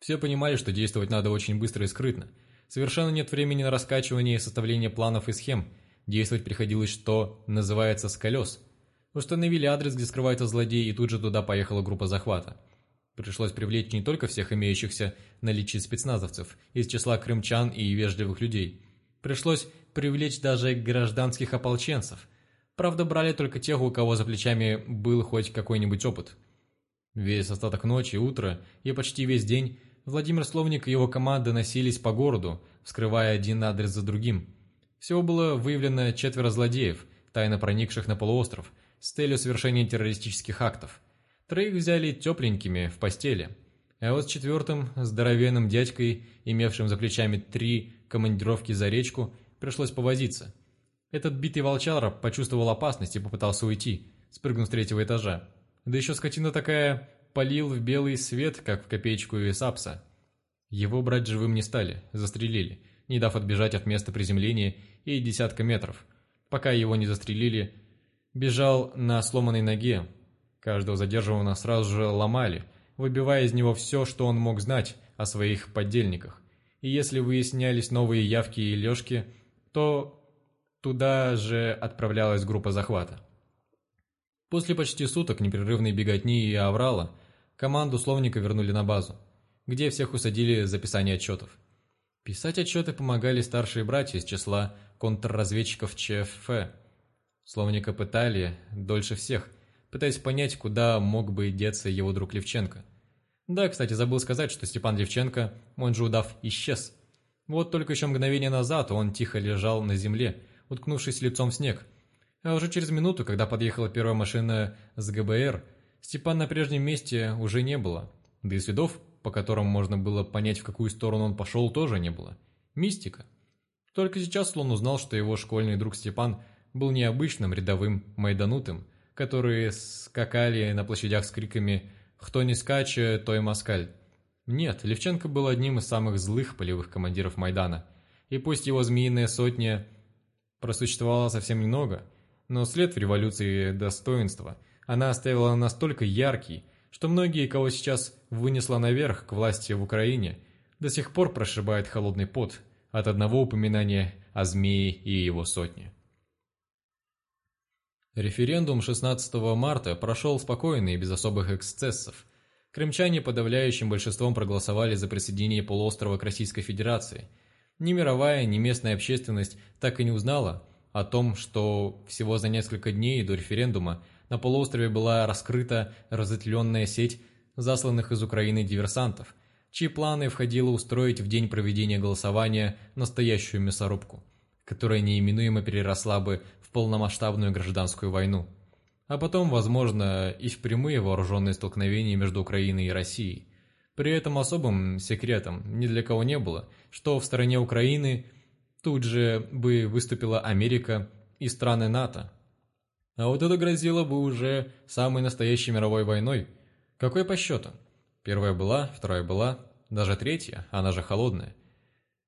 Все понимали, что действовать надо очень быстро и скрытно. Совершенно нет времени на раскачивание и составление планов и схем – Действовать приходилось, что называется, с колес. Установили адрес, где скрывается злодей, и тут же туда поехала группа захвата. Пришлось привлечь не только всех имеющихся наличие спецназовцев из числа крымчан и вежливых людей. Пришлось привлечь даже гражданских ополченцев. Правда, брали только тех, у кого за плечами был хоть какой-нибудь опыт. Весь остаток ночи, утро и почти весь день Владимир Словник и его команда носились по городу, вскрывая один адрес за другим – всего было выявлено четверо злодеев, тайно проникших на полуостров, с целью совершения террористических актов. Троих взяли тепленькими в постели. А вот с четвертым, здоровенным дядькой, имевшим за плечами три командировки за речку, пришлось повозиться. Этот битый волчара почувствовал опасность и попытался уйти, спрыгнув с третьего этажа. Да еще скотина такая полил в белый свет, как в копеечку из сапса. Его брать живым не стали, застрелили, не дав отбежать от места приземления и десятка метров, пока его не застрелили, бежал на сломанной ноге. Каждого задержанного сразу же ломали, выбивая из него все, что он мог знать о своих поддельниках. И если выяснялись новые явки и лёжки, то туда же отправлялась группа захвата. После почти суток непрерывной беготни и аврала команду словника вернули на базу, где всех усадили за писание отчетов. Писать отчеты помогали старшие братья из числа контрразведчиков ЧФ. Словника пытали дольше всех, пытаясь понять, куда мог бы деться его друг Левченко. Да, кстати, забыл сказать, что Степан Левченко, он же удав, исчез. Вот только еще мгновение назад он тихо лежал на земле, уткнувшись лицом в снег. А уже через минуту, когда подъехала первая машина с ГБР, Степан на прежнем месте уже не было, да и следов по которым можно было понять, в какую сторону он пошел, тоже не было. Мистика. Только сейчас Слон узнал, что его школьный друг Степан был необычным рядовым майданутым, которые скакали на площадях с криками «Кто не скаче, то и москаль». Нет, Левченко был одним из самых злых полевых командиров Майдана. И пусть его змеиная сотня просуществовала совсем немного, но след в революции достоинства она оставила настолько яркий, что многие, кого сейчас вынесло наверх к власти в Украине, до сих пор прошибает холодный пот от одного упоминания о змее и его сотне. Референдум 16 марта прошел спокойно и без особых эксцессов. Крымчане подавляющим большинством проголосовали за присоединение полуострова к Российской Федерации. Ни мировая, ни местная общественность так и не узнала о том, что всего за несколько дней до референдума на полуострове была раскрыта разветвленная сеть засланных из Украины диверсантов, чьи планы входило устроить в день проведения голосования настоящую мясорубку, которая неименуемо переросла бы в полномасштабную гражданскую войну. А потом, возможно, и в прямые вооруженные столкновения между Украиной и Россией. При этом особым секретом ни для кого не было, что в стороне Украины тут же бы выступила Америка и страны НАТО, а вот это грозило бы уже самой настоящей мировой войной. Какой по счету? Первая была, вторая была, даже третья, она же холодная.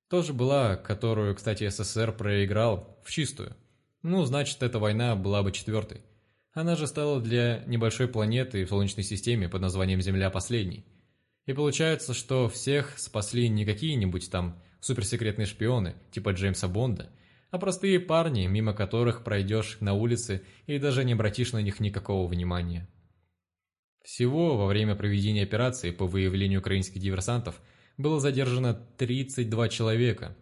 Тоже была, которую, кстати, СССР проиграл в чистую. Ну, значит, эта война была бы четвертой. Она же стала для небольшой планеты в Солнечной системе под названием Земля последней. И получается, что всех спасли не какие-нибудь там суперсекретные шпионы, типа Джеймса Бонда, а простые парни, мимо которых пройдешь на улице и даже не обратишь на них никакого внимания. Всего во время проведения операции по выявлению украинских диверсантов было задержано 32 человека.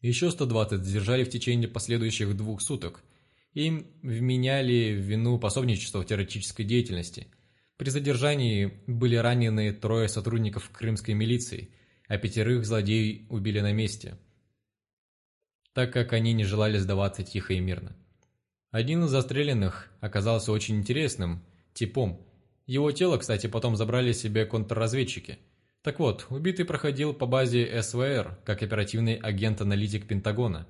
Еще 120 задержали в течение последующих двух суток. Им вменяли вину пособничества в террористической деятельности. При задержании были ранены трое сотрудников крымской милиции, а пятерых злодеев убили на месте, так как они не желали сдаваться тихо и мирно. Один из застреленных оказался очень интересным типом – его тело, кстати, потом забрали себе контрразведчики. Так вот, убитый проходил по базе СВР, как оперативный агент-аналитик Пентагона.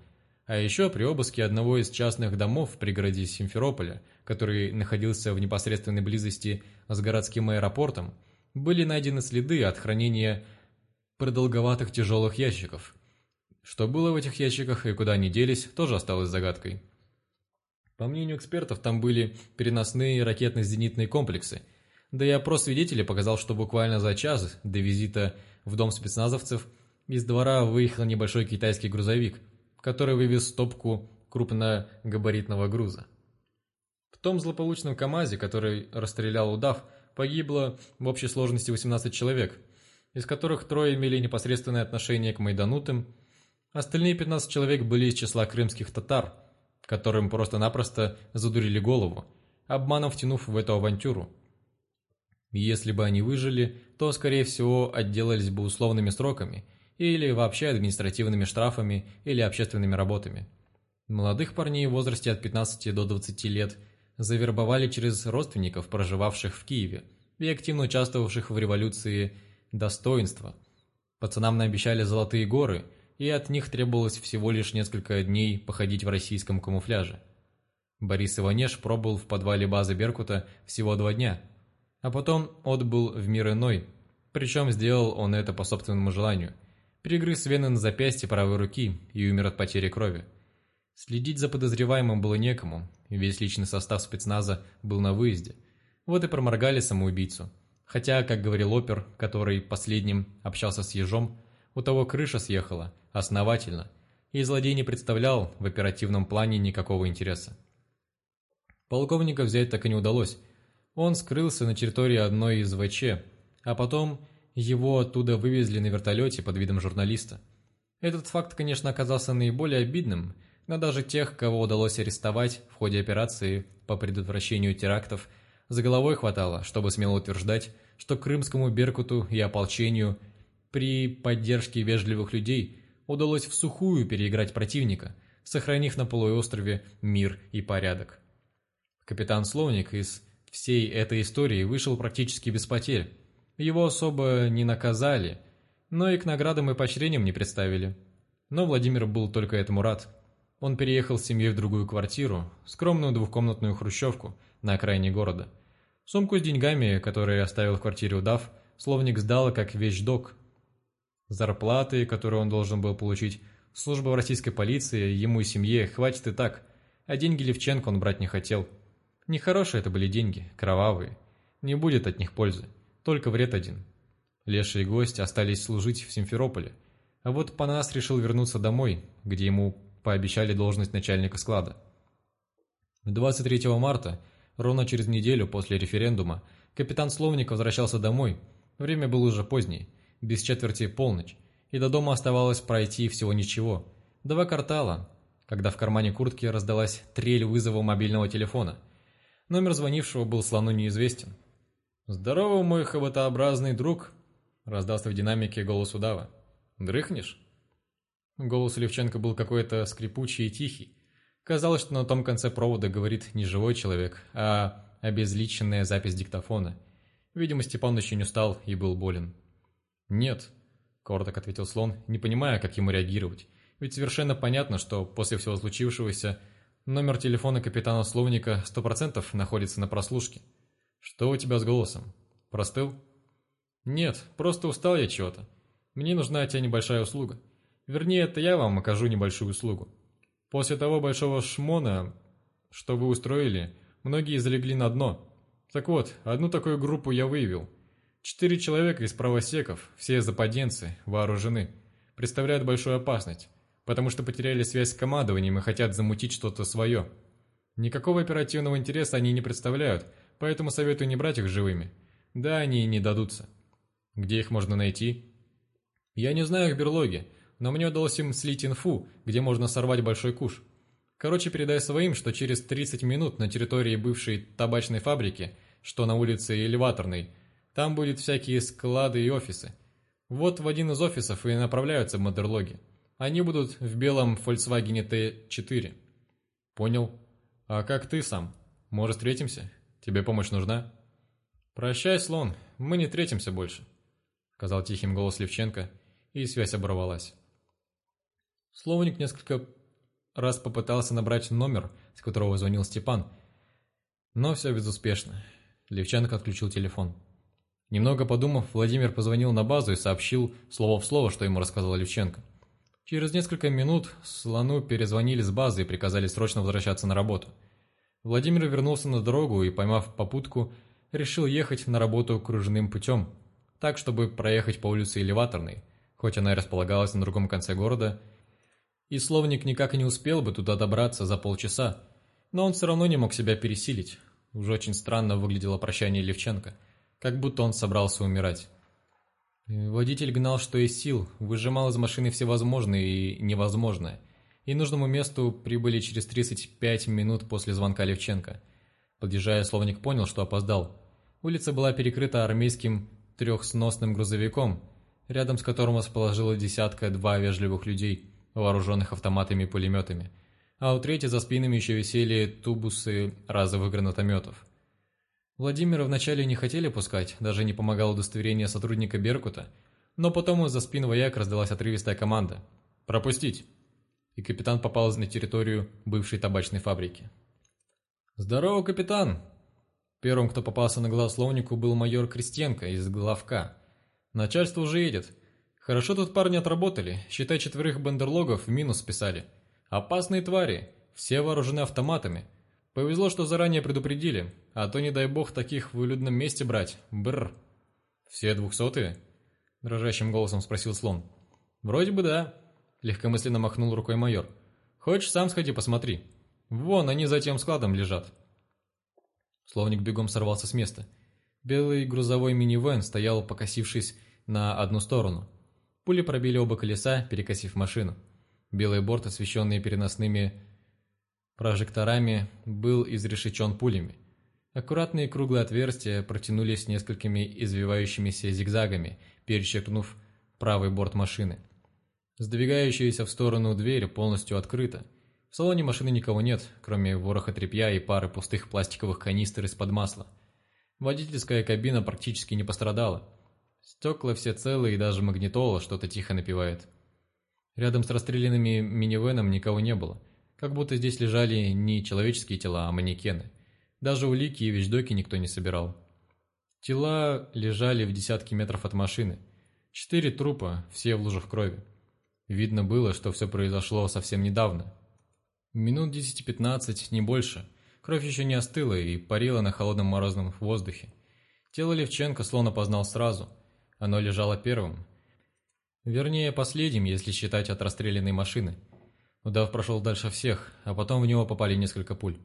А еще при обыске одного из частных домов в пригороде Симферополя, который находился в непосредственной близости с городским аэропортом, были найдены следы от хранения продолговатых тяжелых ящиков. Что было в этих ящиках и куда они делись, тоже осталось загадкой. По мнению экспертов, там были переносные ракетно-зенитные комплексы – да и опрос свидетелей показал, что буквально за час до визита в дом спецназовцев из двора выехал небольшой китайский грузовик, который вывез стопку крупногабаритного груза. В том злополучном КАМАЗе, который расстрелял удав, погибло в общей сложности 18 человек, из которых трое имели непосредственное отношение к майданутым, остальные 15 человек были из числа крымских татар, которым просто-напросто задурили голову, обманом втянув в эту авантюру. Если бы они выжили, то, скорее всего, отделались бы условными сроками или вообще административными штрафами или общественными работами. Молодых парней в возрасте от 15 до 20 лет завербовали через родственников, проживавших в Киеве и активно участвовавших в революции достоинства. Пацанам наобещали золотые горы, и от них требовалось всего лишь несколько дней походить в российском камуфляже. Борис Иванеш пробыл в подвале базы Беркута всего два дня – а потом отбыл в мир иной, причем сделал он это по собственному желанию. Перегрыз вены на запястье правой руки и умер от потери крови. Следить за подозреваемым было некому, весь личный состав спецназа был на выезде. Вот и проморгали самоубийцу. Хотя, как говорил опер, который последним общался с ежом, у того крыша съехала, основательно, и злодей не представлял в оперативном плане никакого интереса. Полковника взять так и не удалось, он скрылся на территории одной из ВЧ, а потом его оттуда вывезли на вертолете под видом журналиста. Этот факт, конечно, оказался наиболее обидным, но даже тех, кого удалось арестовать в ходе операции по предотвращению терактов, за головой хватало, чтобы смело утверждать, что крымскому Беркуту и ополчению при поддержке вежливых людей удалось в сухую переиграть противника, сохранив на полуострове мир и порядок. Капитан Словник из всей этой истории вышел практически без потерь. Его особо не наказали, но и к наградам и поощрениям не представили. Но Владимир был только этому рад. Он переехал с семьей в другую квартиру, скромную двухкомнатную хрущевку на окраине города. Сумку с деньгами, которые оставил в квартире удав, словник сдал как вещдок. Зарплаты, которые он должен был получить, служба в российской полиции, ему и семье, хватит и так, а деньги Левченко он брать не хотел – Нехорошие это были деньги, кровавые. Не будет от них пользы, только вред один. Леша и гость остались служить в Симферополе, а вот Панас решил вернуться домой, где ему пообещали должность начальника склада. 23 марта, ровно через неделю после референдума, капитан Словник возвращался домой. Время было уже позднее, без четверти полночь, и до дома оставалось пройти всего ничего. Два квартала, когда в кармане куртки раздалась трель вызова мобильного телефона – Номер звонившего был слону неизвестен. «Здорово, мой хоботообразный друг!» – раздался в динамике голос удава. «Дрыхнешь?» Голос Левченко был какой-то скрипучий и тихий. Казалось, что на том конце провода говорит не живой человек, а обезличенная запись диктофона. Видимо, Степан очень устал и был болен. «Нет», – коротко ответил слон, не понимая, как ему реагировать. Ведь совершенно понятно, что после всего случившегося – Номер телефона капитана Словника сто процентов находится на прослушке. Что у тебя с голосом? Простыл? Нет, просто устал я чего-то. Мне нужна от тебя небольшая услуга. Вернее, это я вам окажу небольшую услугу. После того большого шмона, что вы устроили, многие залегли на дно. Так вот, одну такую группу я выявил. Четыре человека из правосеков, все западенцы, вооружены. Представляют большую опасность. потому что потеряли связь с командованием и хотят замутить что-то свое. Никакого оперативного интереса они не представляют, поэтому советую не брать их живыми. Да, они и не дадутся. Где их можно найти? Я не знаю их берлоги, но мне удалось им слить инфу, где можно сорвать большой куш. Короче, передай своим, что через 30 минут на территории бывшей табачной фабрики, что на улице Элеваторной, там будет всякие склады и офисы. Вот в один из офисов и направляются модерлоги. Они будут в белом Volkswagen T4. Понял. А как ты сам? Может, встретимся? Тебе помощь нужна? Прощай, слон, мы не встретимся больше, сказал тихим голос Левченко, и связь оборвалась. Словник несколько раз попытался набрать номер, с которого звонил Степан, но все безуспешно. Левченко отключил телефон. Немного подумав, Владимир позвонил на базу и сообщил слово в слово, что ему рассказал Левченко. Через несколько минут Слону перезвонили с базы и приказали срочно возвращаться на работу. Владимир вернулся на дорогу и, поймав попутку, решил ехать на работу кружным путем, так, чтобы проехать по улице Элеваторной, хоть она и располагалась на другом конце города, и словник никак и не успел бы туда добраться за полчаса, но он все равно не мог себя пересилить. Уже очень странно выглядело прощание Левченко, как будто он собрался умирать. Водитель гнал что из сил, выжимал из машины всевозможное и невозможное, и нужному месту прибыли через 35 минут после звонка Левченко. Подъезжая, словник понял, что опоздал. Улица была перекрыта армейским трехсносным грузовиком, рядом с которым расположила десятка-два вежливых людей – вооруженных автоматами и пулеметами, а у третьей за спинами еще висели тубусы разовых гранатометов. Владимира вначале не хотели пускать, даже не помогало удостоверение сотрудника «Беркута», но потом из-за спин вояк раздалась отрывистая команда «Пропустить!» и капитан попал на территорию бывшей табачной фабрики. «Здорово, капитан!» Первым, кто попался на глаз словнику, был майор Крестенко из главка. «Начальство уже едет. Хорошо тут парни отработали, считай четверых бандерлогов в минус списали. Опасные твари, все вооружены автоматами. Повезло, что заранее предупредили, а то не дай бог таких в людном месте брать. Бррр. Все двухсотые? Дрожащим голосом спросил слон. Вроде бы да. Легкомысленно махнул рукой майор. Хочешь, сам сходи посмотри. Вон они за тем складом лежат. Словник бегом сорвался с места. Белый грузовой минивэн стоял, покосившись на одну сторону. Пули пробили оба колеса, перекосив машину. Белый борт, освещенный переносными прожекторами, был изрешечен пулями. Аккуратные круглые отверстия протянулись несколькими извивающимися зигзагами, перечеркнув правый борт машины. Сдвигающаяся в сторону дверь полностью открыта. В салоне машины никого нет, кроме вороха тряпья и пары пустых пластиковых канистр из-под масла. Водительская кабина практически не пострадала. Стекла все целые и даже магнитола что-то тихо напевает. Рядом с расстрелянными минивеном никого не было. Как будто здесь лежали не человеческие тела, а манекены. Даже улики и вещдоки никто не собирал. Тела лежали в десятки метров от машины. Четыре трупа, все в лужах крови. Видно было, что все произошло совсем недавно. Минут 10-15, не больше. Кровь еще не остыла и парила на холодном морозном воздухе. Тело Левченко словно познал сразу – оно лежало первым. Вернее, последним, если считать от расстрелянной машины. Удав прошел дальше всех, а потом в него попали несколько пуль.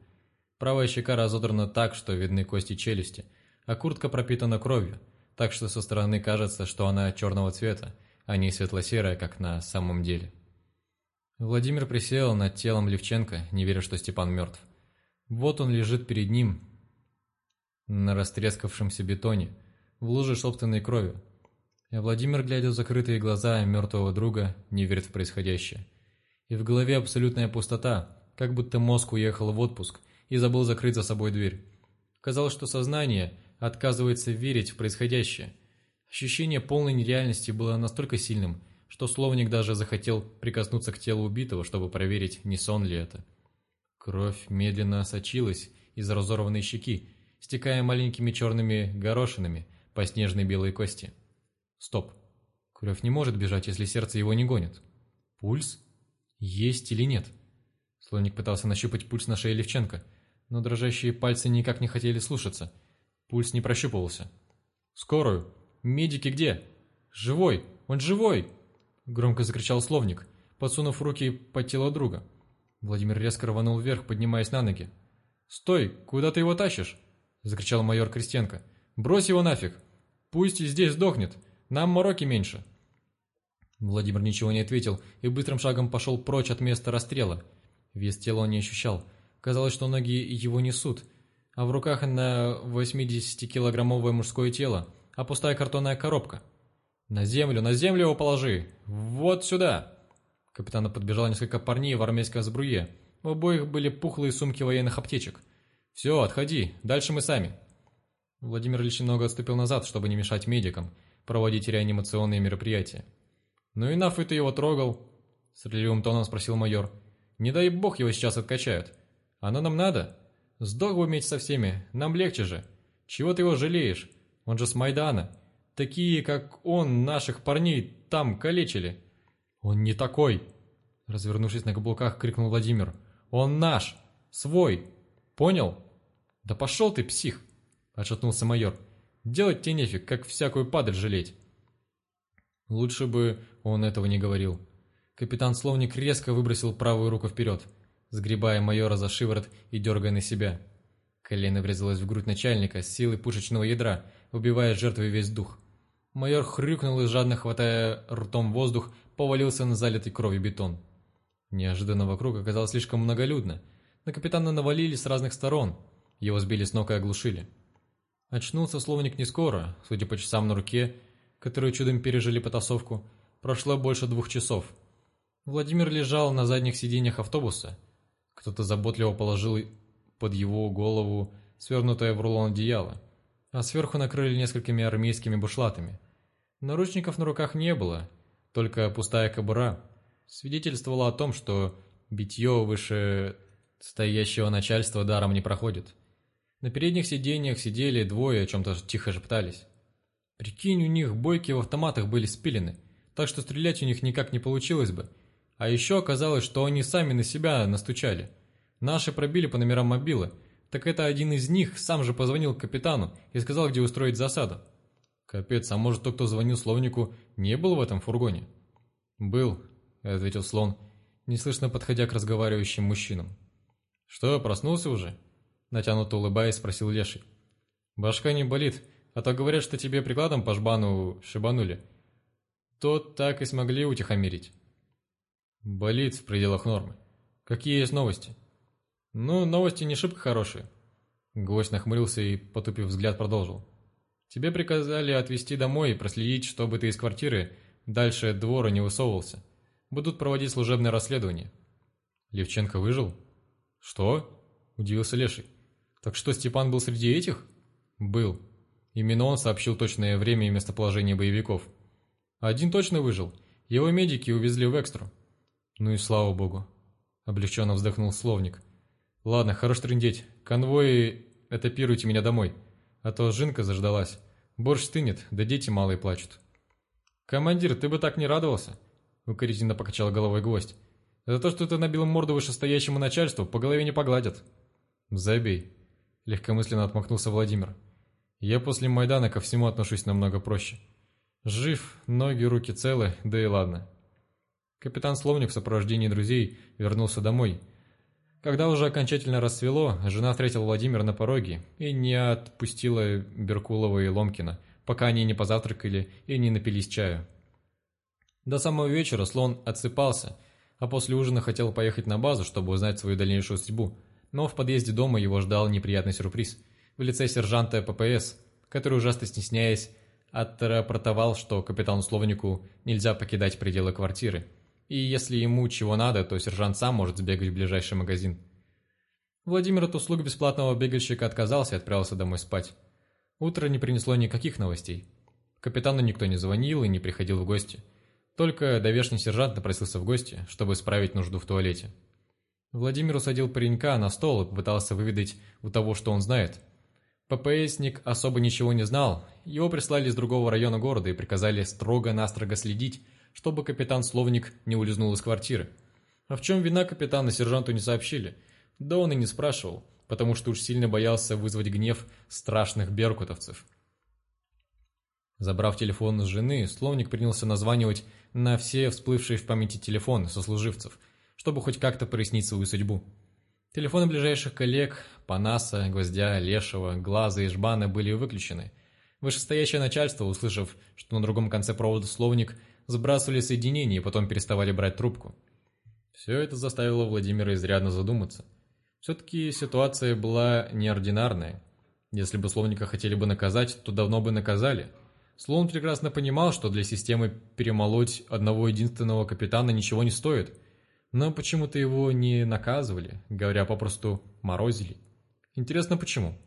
Правая щека разодрана так, что видны кости челюсти, а куртка пропитана кровью, так что со стороны кажется, что она черного цвета, а не светло-серая, как на самом деле. Владимир присел над телом Левченко, не веря, что Степан мертв. Вот он лежит перед ним, на растрескавшемся бетоне, в луже собственной крови, а Владимир, глядя в закрытые глаза мертвого друга, не верит в происходящее. И в голове абсолютная пустота, как будто мозг уехал в отпуск и забыл закрыть за собой дверь. Казалось, что сознание отказывается верить в происходящее. Ощущение полной нереальности было настолько сильным, что словник даже захотел прикоснуться к телу убитого, чтобы проверить, не сон ли это. Кровь медленно сочилась из разорванной щеки, стекая маленькими черными горошинами по снежной белой кости. Стоп. Кровь не может бежать, если сердце его не гонит. Пульс? Есть или нет? Слоник пытался нащупать пульс на шее Левченко, но дрожащие пальцы никак не хотели слушаться. Пульс не прощупывался. «Скорую! Медики где? Живой! Он живой!» Громко закричал Словник. подсунув руки под тело друга. Владимир резко рванул вверх, поднимаясь на ноги. «Стой! Куда ты его тащишь?» – закричал майор Крестенко. «Брось его нафиг! Пусть здесь сдохнет! Нам мороки меньше!» Владимир ничего не ответил и быстрым шагом пошел прочь от места расстрела. Вес тела он не ощущал. Казалось, что ноги его несут, а в руках на 80-килограммовое мужское тело, а пустая картонная коробка. «На землю, на землю его положи! Вот сюда!» К капитану подбежало несколько парней в армейской сбруе. У обоих были пухлые сумки военных аптечек. «Все, отходи, дальше мы сами». Владимир лишь немного отступил назад, чтобы не мешать медикам проводить реанимационные мероприятия. «Ну и нафиг ты его трогал?» — с релевым тоном спросил майор. «Не дай бог его сейчас откачают. Оно нам надо? Сдох бы иметь со всеми, нам легче же. Чего ты его жалеешь? Он же с Майдана. Такие, как он, наших парней там калечили». «Он не такой!» Развернувшись на каблуках, крикнул Владимир. «Он наш! Свой! Понял?» «Да пошел ты, псих!» Отшатнулся майор. «Делать тебе нефиг, как всякую падаль жалеть!» Лучше бы он этого не говорил. Капитан Словник резко выбросил правую руку вперед, сгребая майора за шиворот и дергая на себя. Колено врезалось в грудь начальника с силой пушечного ядра, убивая жертвой весь дух. Майор хрюкнул и, жадно хватая ртом воздух, повалился на залитый кровью бетон. Неожиданно вокруг оказалось слишком многолюдно. На капитана навалили с разных сторон. Его сбили с ног и оглушили. Очнулся словник не скоро, судя по часам на руке, которые чудом пережили потасовку, прошло больше двух часов. Владимир лежал на задних сиденьях автобуса. Кто-то заботливо положил под его голову свернутое в рулон одеяло, а сверху накрыли несколькими армейскими бушлатами. Наручников на руках не было, только пустая кобура – свидетельствовало о том, что битье выше стоящего начальства даром не проходит. На передних сиденьях сидели двое, о чем-то тихо шептались. Прикинь, у них бойки в автоматах были спилены, так что стрелять у них никак не получилось бы. А еще оказалось, что они сами на себя настучали. Наши пробили по номерам мобилы, так это один из них сам же позвонил капитану и сказал, где устроить засаду. Капец, а может тот, кто звонил словнику, не был в этом фургоне? Был, — ответил слон, неслышно подходя к разговаривающим мужчинам. «Что, проснулся уже?» — натянуто улыбаясь, спросил Леший. «Башка не болит, а то говорят, что тебе прикладом по жбану шибанули. Тот так и смогли утихомирить». «Болит в пределах нормы. Какие есть новости?» «Ну, новости не шибко хорошие». Гвоздь нахмурился и, потупив взгляд, продолжил. «Тебе приказали отвезти домой и проследить, чтобы ты из квартиры дальше двора не высовывался будут проводить служебное расследование. Левченко выжил? Что? Удивился Леший. Так что, Степан был среди этих? Был. Именно он сообщил точное время и местоположение боевиков. Один точно выжил. Его медики увезли в экстру. Ну и слава богу. Облегченно вздохнул словник. Ладно, хорош трындеть. Конвои этапируйте меня домой. А то Жинка заждалась. Борщ стынет, да дети малые плачут. Командир, ты бы так не радовался. Укоризненно покачал головой гвоздь. «За то, что ты набил морду вышестоящему начальству, по голове не погладят». «Забей», — легкомысленно отмахнулся Владимир. «Я после Майдана ко всему отношусь намного проще. Жив, ноги, руки целы, да и ладно». Капитан Словник в сопровождении друзей вернулся домой. Когда уже окончательно рассвело, жена встретила Владимира на пороге и не отпустила Беркулова и Ломкина, пока они не позавтракали и не напились чаю. До самого вечера слон отсыпался, а после ужина хотел поехать на базу, чтобы узнать свою дальнейшую судьбу. Но в подъезде дома его ждал неприятный сюрприз в лице сержанта ППС, который, ужасно стесняясь, отрапортовал, что капитану-словнику нельзя покидать пределы квартиры. И если ему чего надо, то сержант сам может сбегать в ближайший магазин. Владимир от услуг бесплатного бегальщика отказался и отправился домой спать. Утро не принесло никаких новостей. Капитану никто не звонил и не приходил в гости. Только довешний сержант напросился в гости, чтобы справить нужду в туалете. Владимир усадил паренька на стол и попытался выведать у того, что он знает. ППСник особо ничего не знал, его прислали из другого района города и приказали строго-настрого следить, чтобы капитан-словник не улизнул из квартиры. А в чем вина капитана сержанту не сообщили, да он и не спрашивал, потому что уж сильно боялся вызвать гнев страшных беркутовцев. Забрав телефон с жены, словник принялся названивать на все всплывшие в памяти телефоны сослуживцев, чтобы хоть как-то прояснить свою судьбу. Телефоны ближайших коллег, Панаса, Гвоздя, Лешего, Глаза и Жбана были выключены. Вышестоящее начальство, услышав, что на другом конце провода словник, сбрасывали соединение и потом переставали брать трубку. Все это заставило Владимира изрядно задуматься. Все-таки ситуация была неординарная. Если бы словника хотели бы наказать, то давно бы наказали. Слон прекрасно понимал, что для системы перемолоть одного единственного капитана ничего не стоит. Но почему-то его не наказывали, говоря попросту «морозили». Интересно, почему?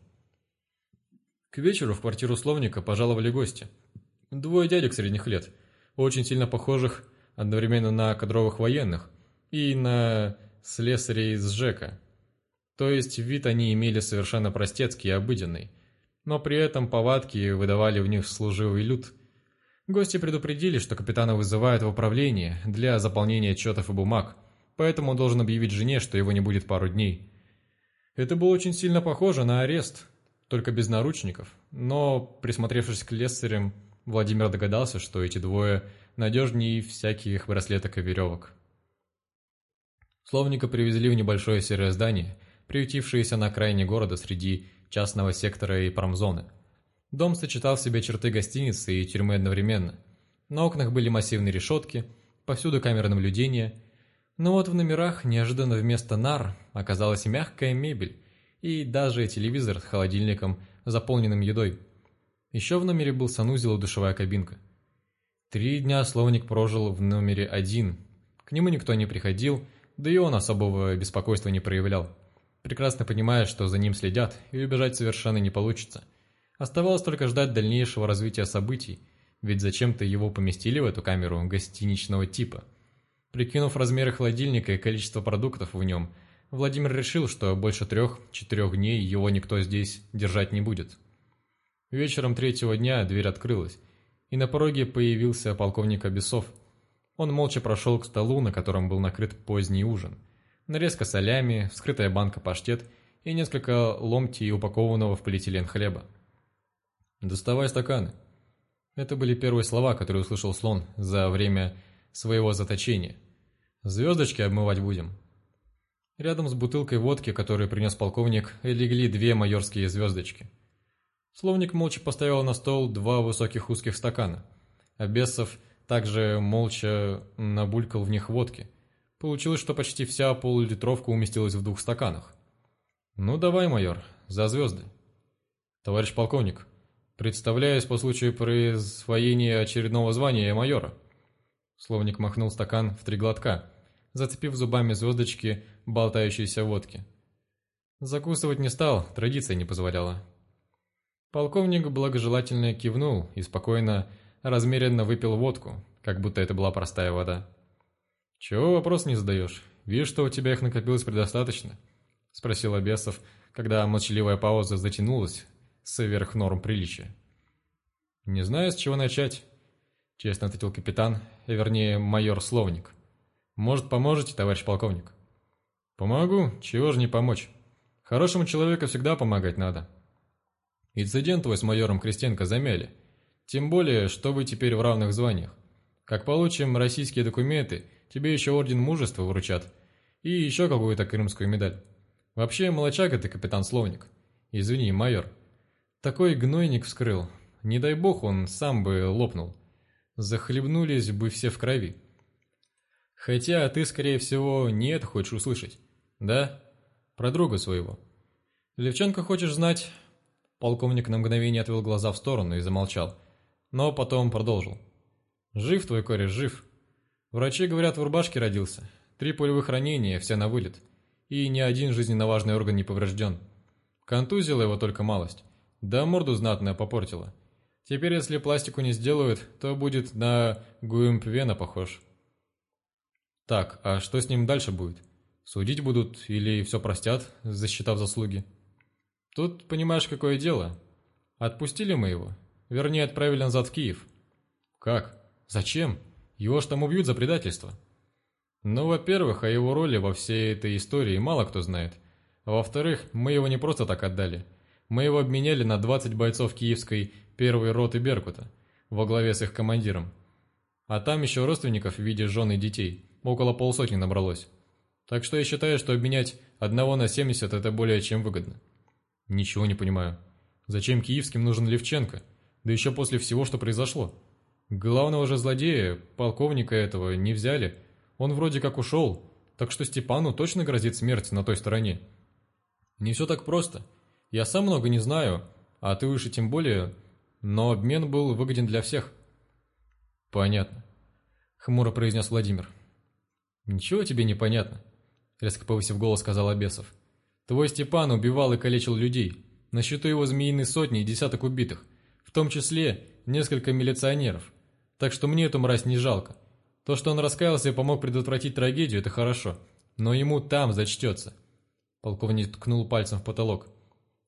К вечеру в квартиру словника пожаловали гости. Двое дядек средних лет, очень сильно похожих одновременно на кадровых военных и на слесарей из ЖЭКа. То есть вид они имели совершенно простецкий и обыденный, но при этом повадки выдавали в них служивый люд. Гости предупредили, что капитана вызывают в управление для заполнения отчетов и бумаг, поэтому он должен объявить жене, что его не будет пару дней. Это было очень сильно похоже на арест, только без наручников, но, присмотревшись к лесарям, Владимир догадался, что эти двое надежнее всяких браслеток и веревок. Словника привезли в небольшое серое здание, приютившееся на окраине города среди частного сектора и промзоны. Дом сочетал в себе черты гостиницы и тюрьмы одновременно. На окнах были массивные решетки, повсюду камеры наблюдения. Но вот в номерах неожиданно вместо нар оказалась мягкая мебель и даже телевизор с холодильником, заполненным едой. Еще в номере был санузел и душевая кабинка. Три дня словник прожил в номере один. К нему никто не приходил, да и он особого беспокойства не проявлял. Прекрасно понимая, что за ним следят, и убежать совершенно не получится. Оставалось только ждать дальнейшего развития событий, ведь зачем-то его поместили в эту камеру гостиничного типа. Прикинув размеры холодильника и количество продуктов в нем, Владимир решил, что больше трех-четырех дней его никто здесь держать не будет. Вечером третьего дня дверь открылась, и на пороге появился полковник Абесов. Он молча прошел к столу, на котором был накрыт поздний ужин – нарезка солями, вскрытая банка паштет и несколько ломтей упакованного в полиэтилен хлеба. «Доставай стаканы». Это были первые слова, которые услышал слон за время своего заточения. «Звездочки обмывать будем». Рядом с бутылкой водки, которую принес полковник, легли две майорские звездочки. Словник молча поставил на стол два высоких узких стакана. А Бесов также молча набулькал в них водки – Получилось, что почти вся полулитровка уместилась в двух стаканах. «Ну давай, майор, за звезды». «Товарищ полковник, представляюсь по случаю присвоения очередного звания майора». Словник махнул стакан в три глотка, зацепив зубами звездочки болтающейся водки. Закусывать не стал, традиция не позволяла. Полковник благожелательно кивнул и спокойно, размеренно выпил водку, как будто это была простая вода. «Чего вопрос не задаешь? Вижу, что у тебя их накопилось предостаточно», — спросил Абесов, когда молчаливая пауза затянулась сверх норм приличия. «Не знаю, с чего начать», — честно ответил капитан, вернее, майор Словник. «Может, поможете, товарищ полковник?» «Помогу. Чего же не помочь? Хорошему человеку всегда помогать надо». «Инцидент твой с майором Крестенко замяли. Тем более, что вы теперь в равных званиях. Как получим российские документы, тебе еще орден мужества вручат. И еще какую-то крымскую медаль. Вообще, молочак это капитан Словник. Извини, майор. Такой гнойник вскрыл. Не дай бог, он сам бы лопнул. Захлебнулись бы все в крови. Хотя ты, скорее всего, не это хочешь услышать. Да? Про друга своего. Левчонка хочешь знать? Полковник на мгновение отвел глаза в сторону и замолчал. Но потом продолжил. Жив твой кореш, жив. Врачи говорят, в рубашке родился. Три пулевых ранения, все на вылет. И ни один жизненно важный орган не поврежден. Контузила его только малость. Да морду знатная попортила. Теперь, если пластику не сделают, то будет на Гуэмпвена похож. Так, а что с ним дальше будет? Судить будут или все простят, засчитав заслуги? Тут, понимаешь, какое дело. Отпустили мы его. Вернее, отправили назад в Киев. Как? Зачем? Его ж там убьют за предательство. Ну, во-первых, о его роли во всей этой истории мало кто знает. Во-вторых, мы его не просто так отдали. Мы его обменяли на 20 бойцов киевской первой роты Беркута, во главе с их командиром. А там еще родственников в виде жен и детей около полсотни набралось. Так что я считаю, что обменять одного на 70 это более чем выгодно. Ничего не понимаю. Зачем киевским нужен Левченко? Да еще после всего, что произошло. Главного же злодея, полковника этого, не взяли. Он вроде как ушел, так что Степану точно грозит смерть на той стороне. Не все так просто. Я сам много не знаю, а ты выше тем более, но обмен был выгоден для всех. Понятно. Хмуро произнес Владимир. Ничего тебе не понятно. Резко повысив голос, сказал Обесов. Твой Степан убивал и калечил людей. На счету его змеиные сотни и десяток убитых, в том числе несколько милиционеров. Так что мне эту мразь не жалко. То, что он раскаялся и помог предотвратить трагедию, это хорошо. Но ему там зачтется. Полковник ткнул пальцем в потолок.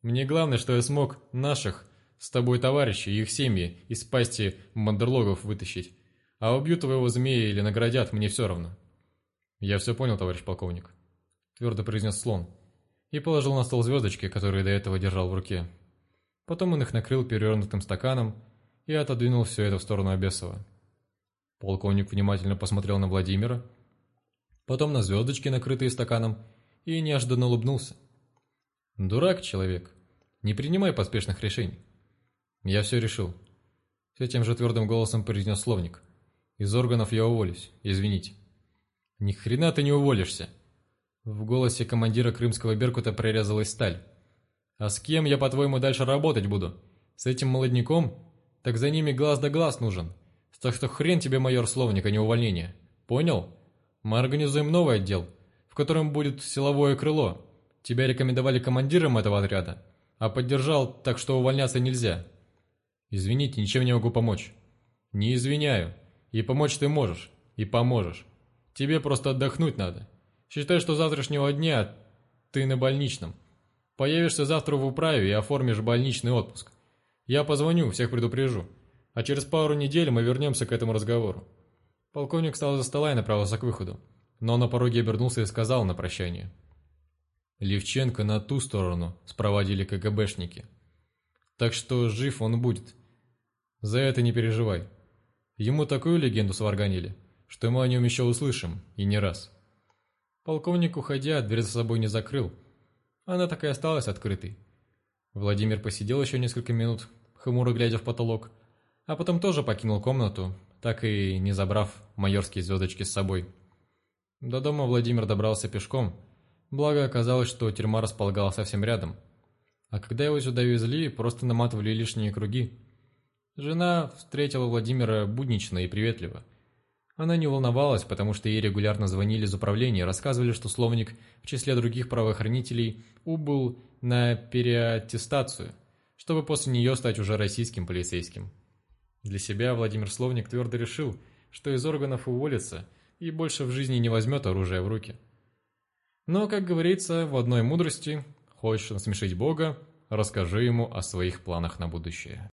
Мне главное, что я смог наших с тобой товарищей и их семьи из пасти мандерлогов вытащить. А убьют твоего змея или наградят, мне все равно. Я все понял, товарищ полковник. Твердо произнес слон. И положил на стол звездочки, которые до этого держал в руке. Потом он их накрыл перевернутым стаканом, и отодвинул все это в сторону Обесова. Полковник внимательно посмотрел на Владимира, потом на звездочки, накрытые стаканом, и неожиданно улыбнулся. «Дурак человек. Не принимай поспешных решений. Я все решил». Все тем же твердым голосом произнес словник. «Из органов я уволюсь, извините». «Ни хрена ты не уволишься!» В голосе командира крымского Беркута прорезалась сталь. «А с кем я, по-твоему, дальше работать буду? С этим молодняком? Так за ними глаз да глаз нужен. Так что хрен тебе, майор Словник, а не увольнение. Понял? Мы организуем новый отдел, в котором будет силовое крыло. Тебя рекомендовали командиром этого отряда, а поддержал, так что увольняться нельзя. Извините, ничем не могу помочь. Не извиняю. И помочь ты можешь. И поможешь. Тебе просто отдохнуть надо. Считай, что завтрашнего дня ты на больничном. Появишься завтра в управе и оформишь больничный отпуск. Я позвоню, всех предупрежу. А через пару недель мы вернемся к этому разговору. Полковник встал за стола и направился к выходу. Но на пороге обернулся и сказал на прощание. Левченко на ту сторону спроводили КГБшники. Так что жив он будет. За это не переживай. Ему такую легенду сварганили, что мы о нем еще услышим, и не раз. Полковник, уходя, дверь за собой не закрыл. Она так и осталась открытой. Владимир посидел еще несколько минут, хмуро глядя в потолок, а потом тоже покинул комнату, так и не забрав майорские звездочки с собой. До дома Владимир добрался пешком, благо оказалось, что тюрьма располагалась совсем рядом. А когда его сюда везли, просто наматывали лишние круги. Жена встретила Владимира буднично и приветливо. Она не волновалась, потому что ей регулярно звонили из управления, рассказывали, что словник в числе других правоохранителей убыл на переаттестацию, чтобы после нее стать уже российским полицейским. Для себя Владимир Словник твердо решил, что из органов уволится и больше в жизни не возьмет оружие в руки. Но, как говорится, в одной мудрости «Хочешь насмешить Бога? Расскажи ему о своих планах на будущее».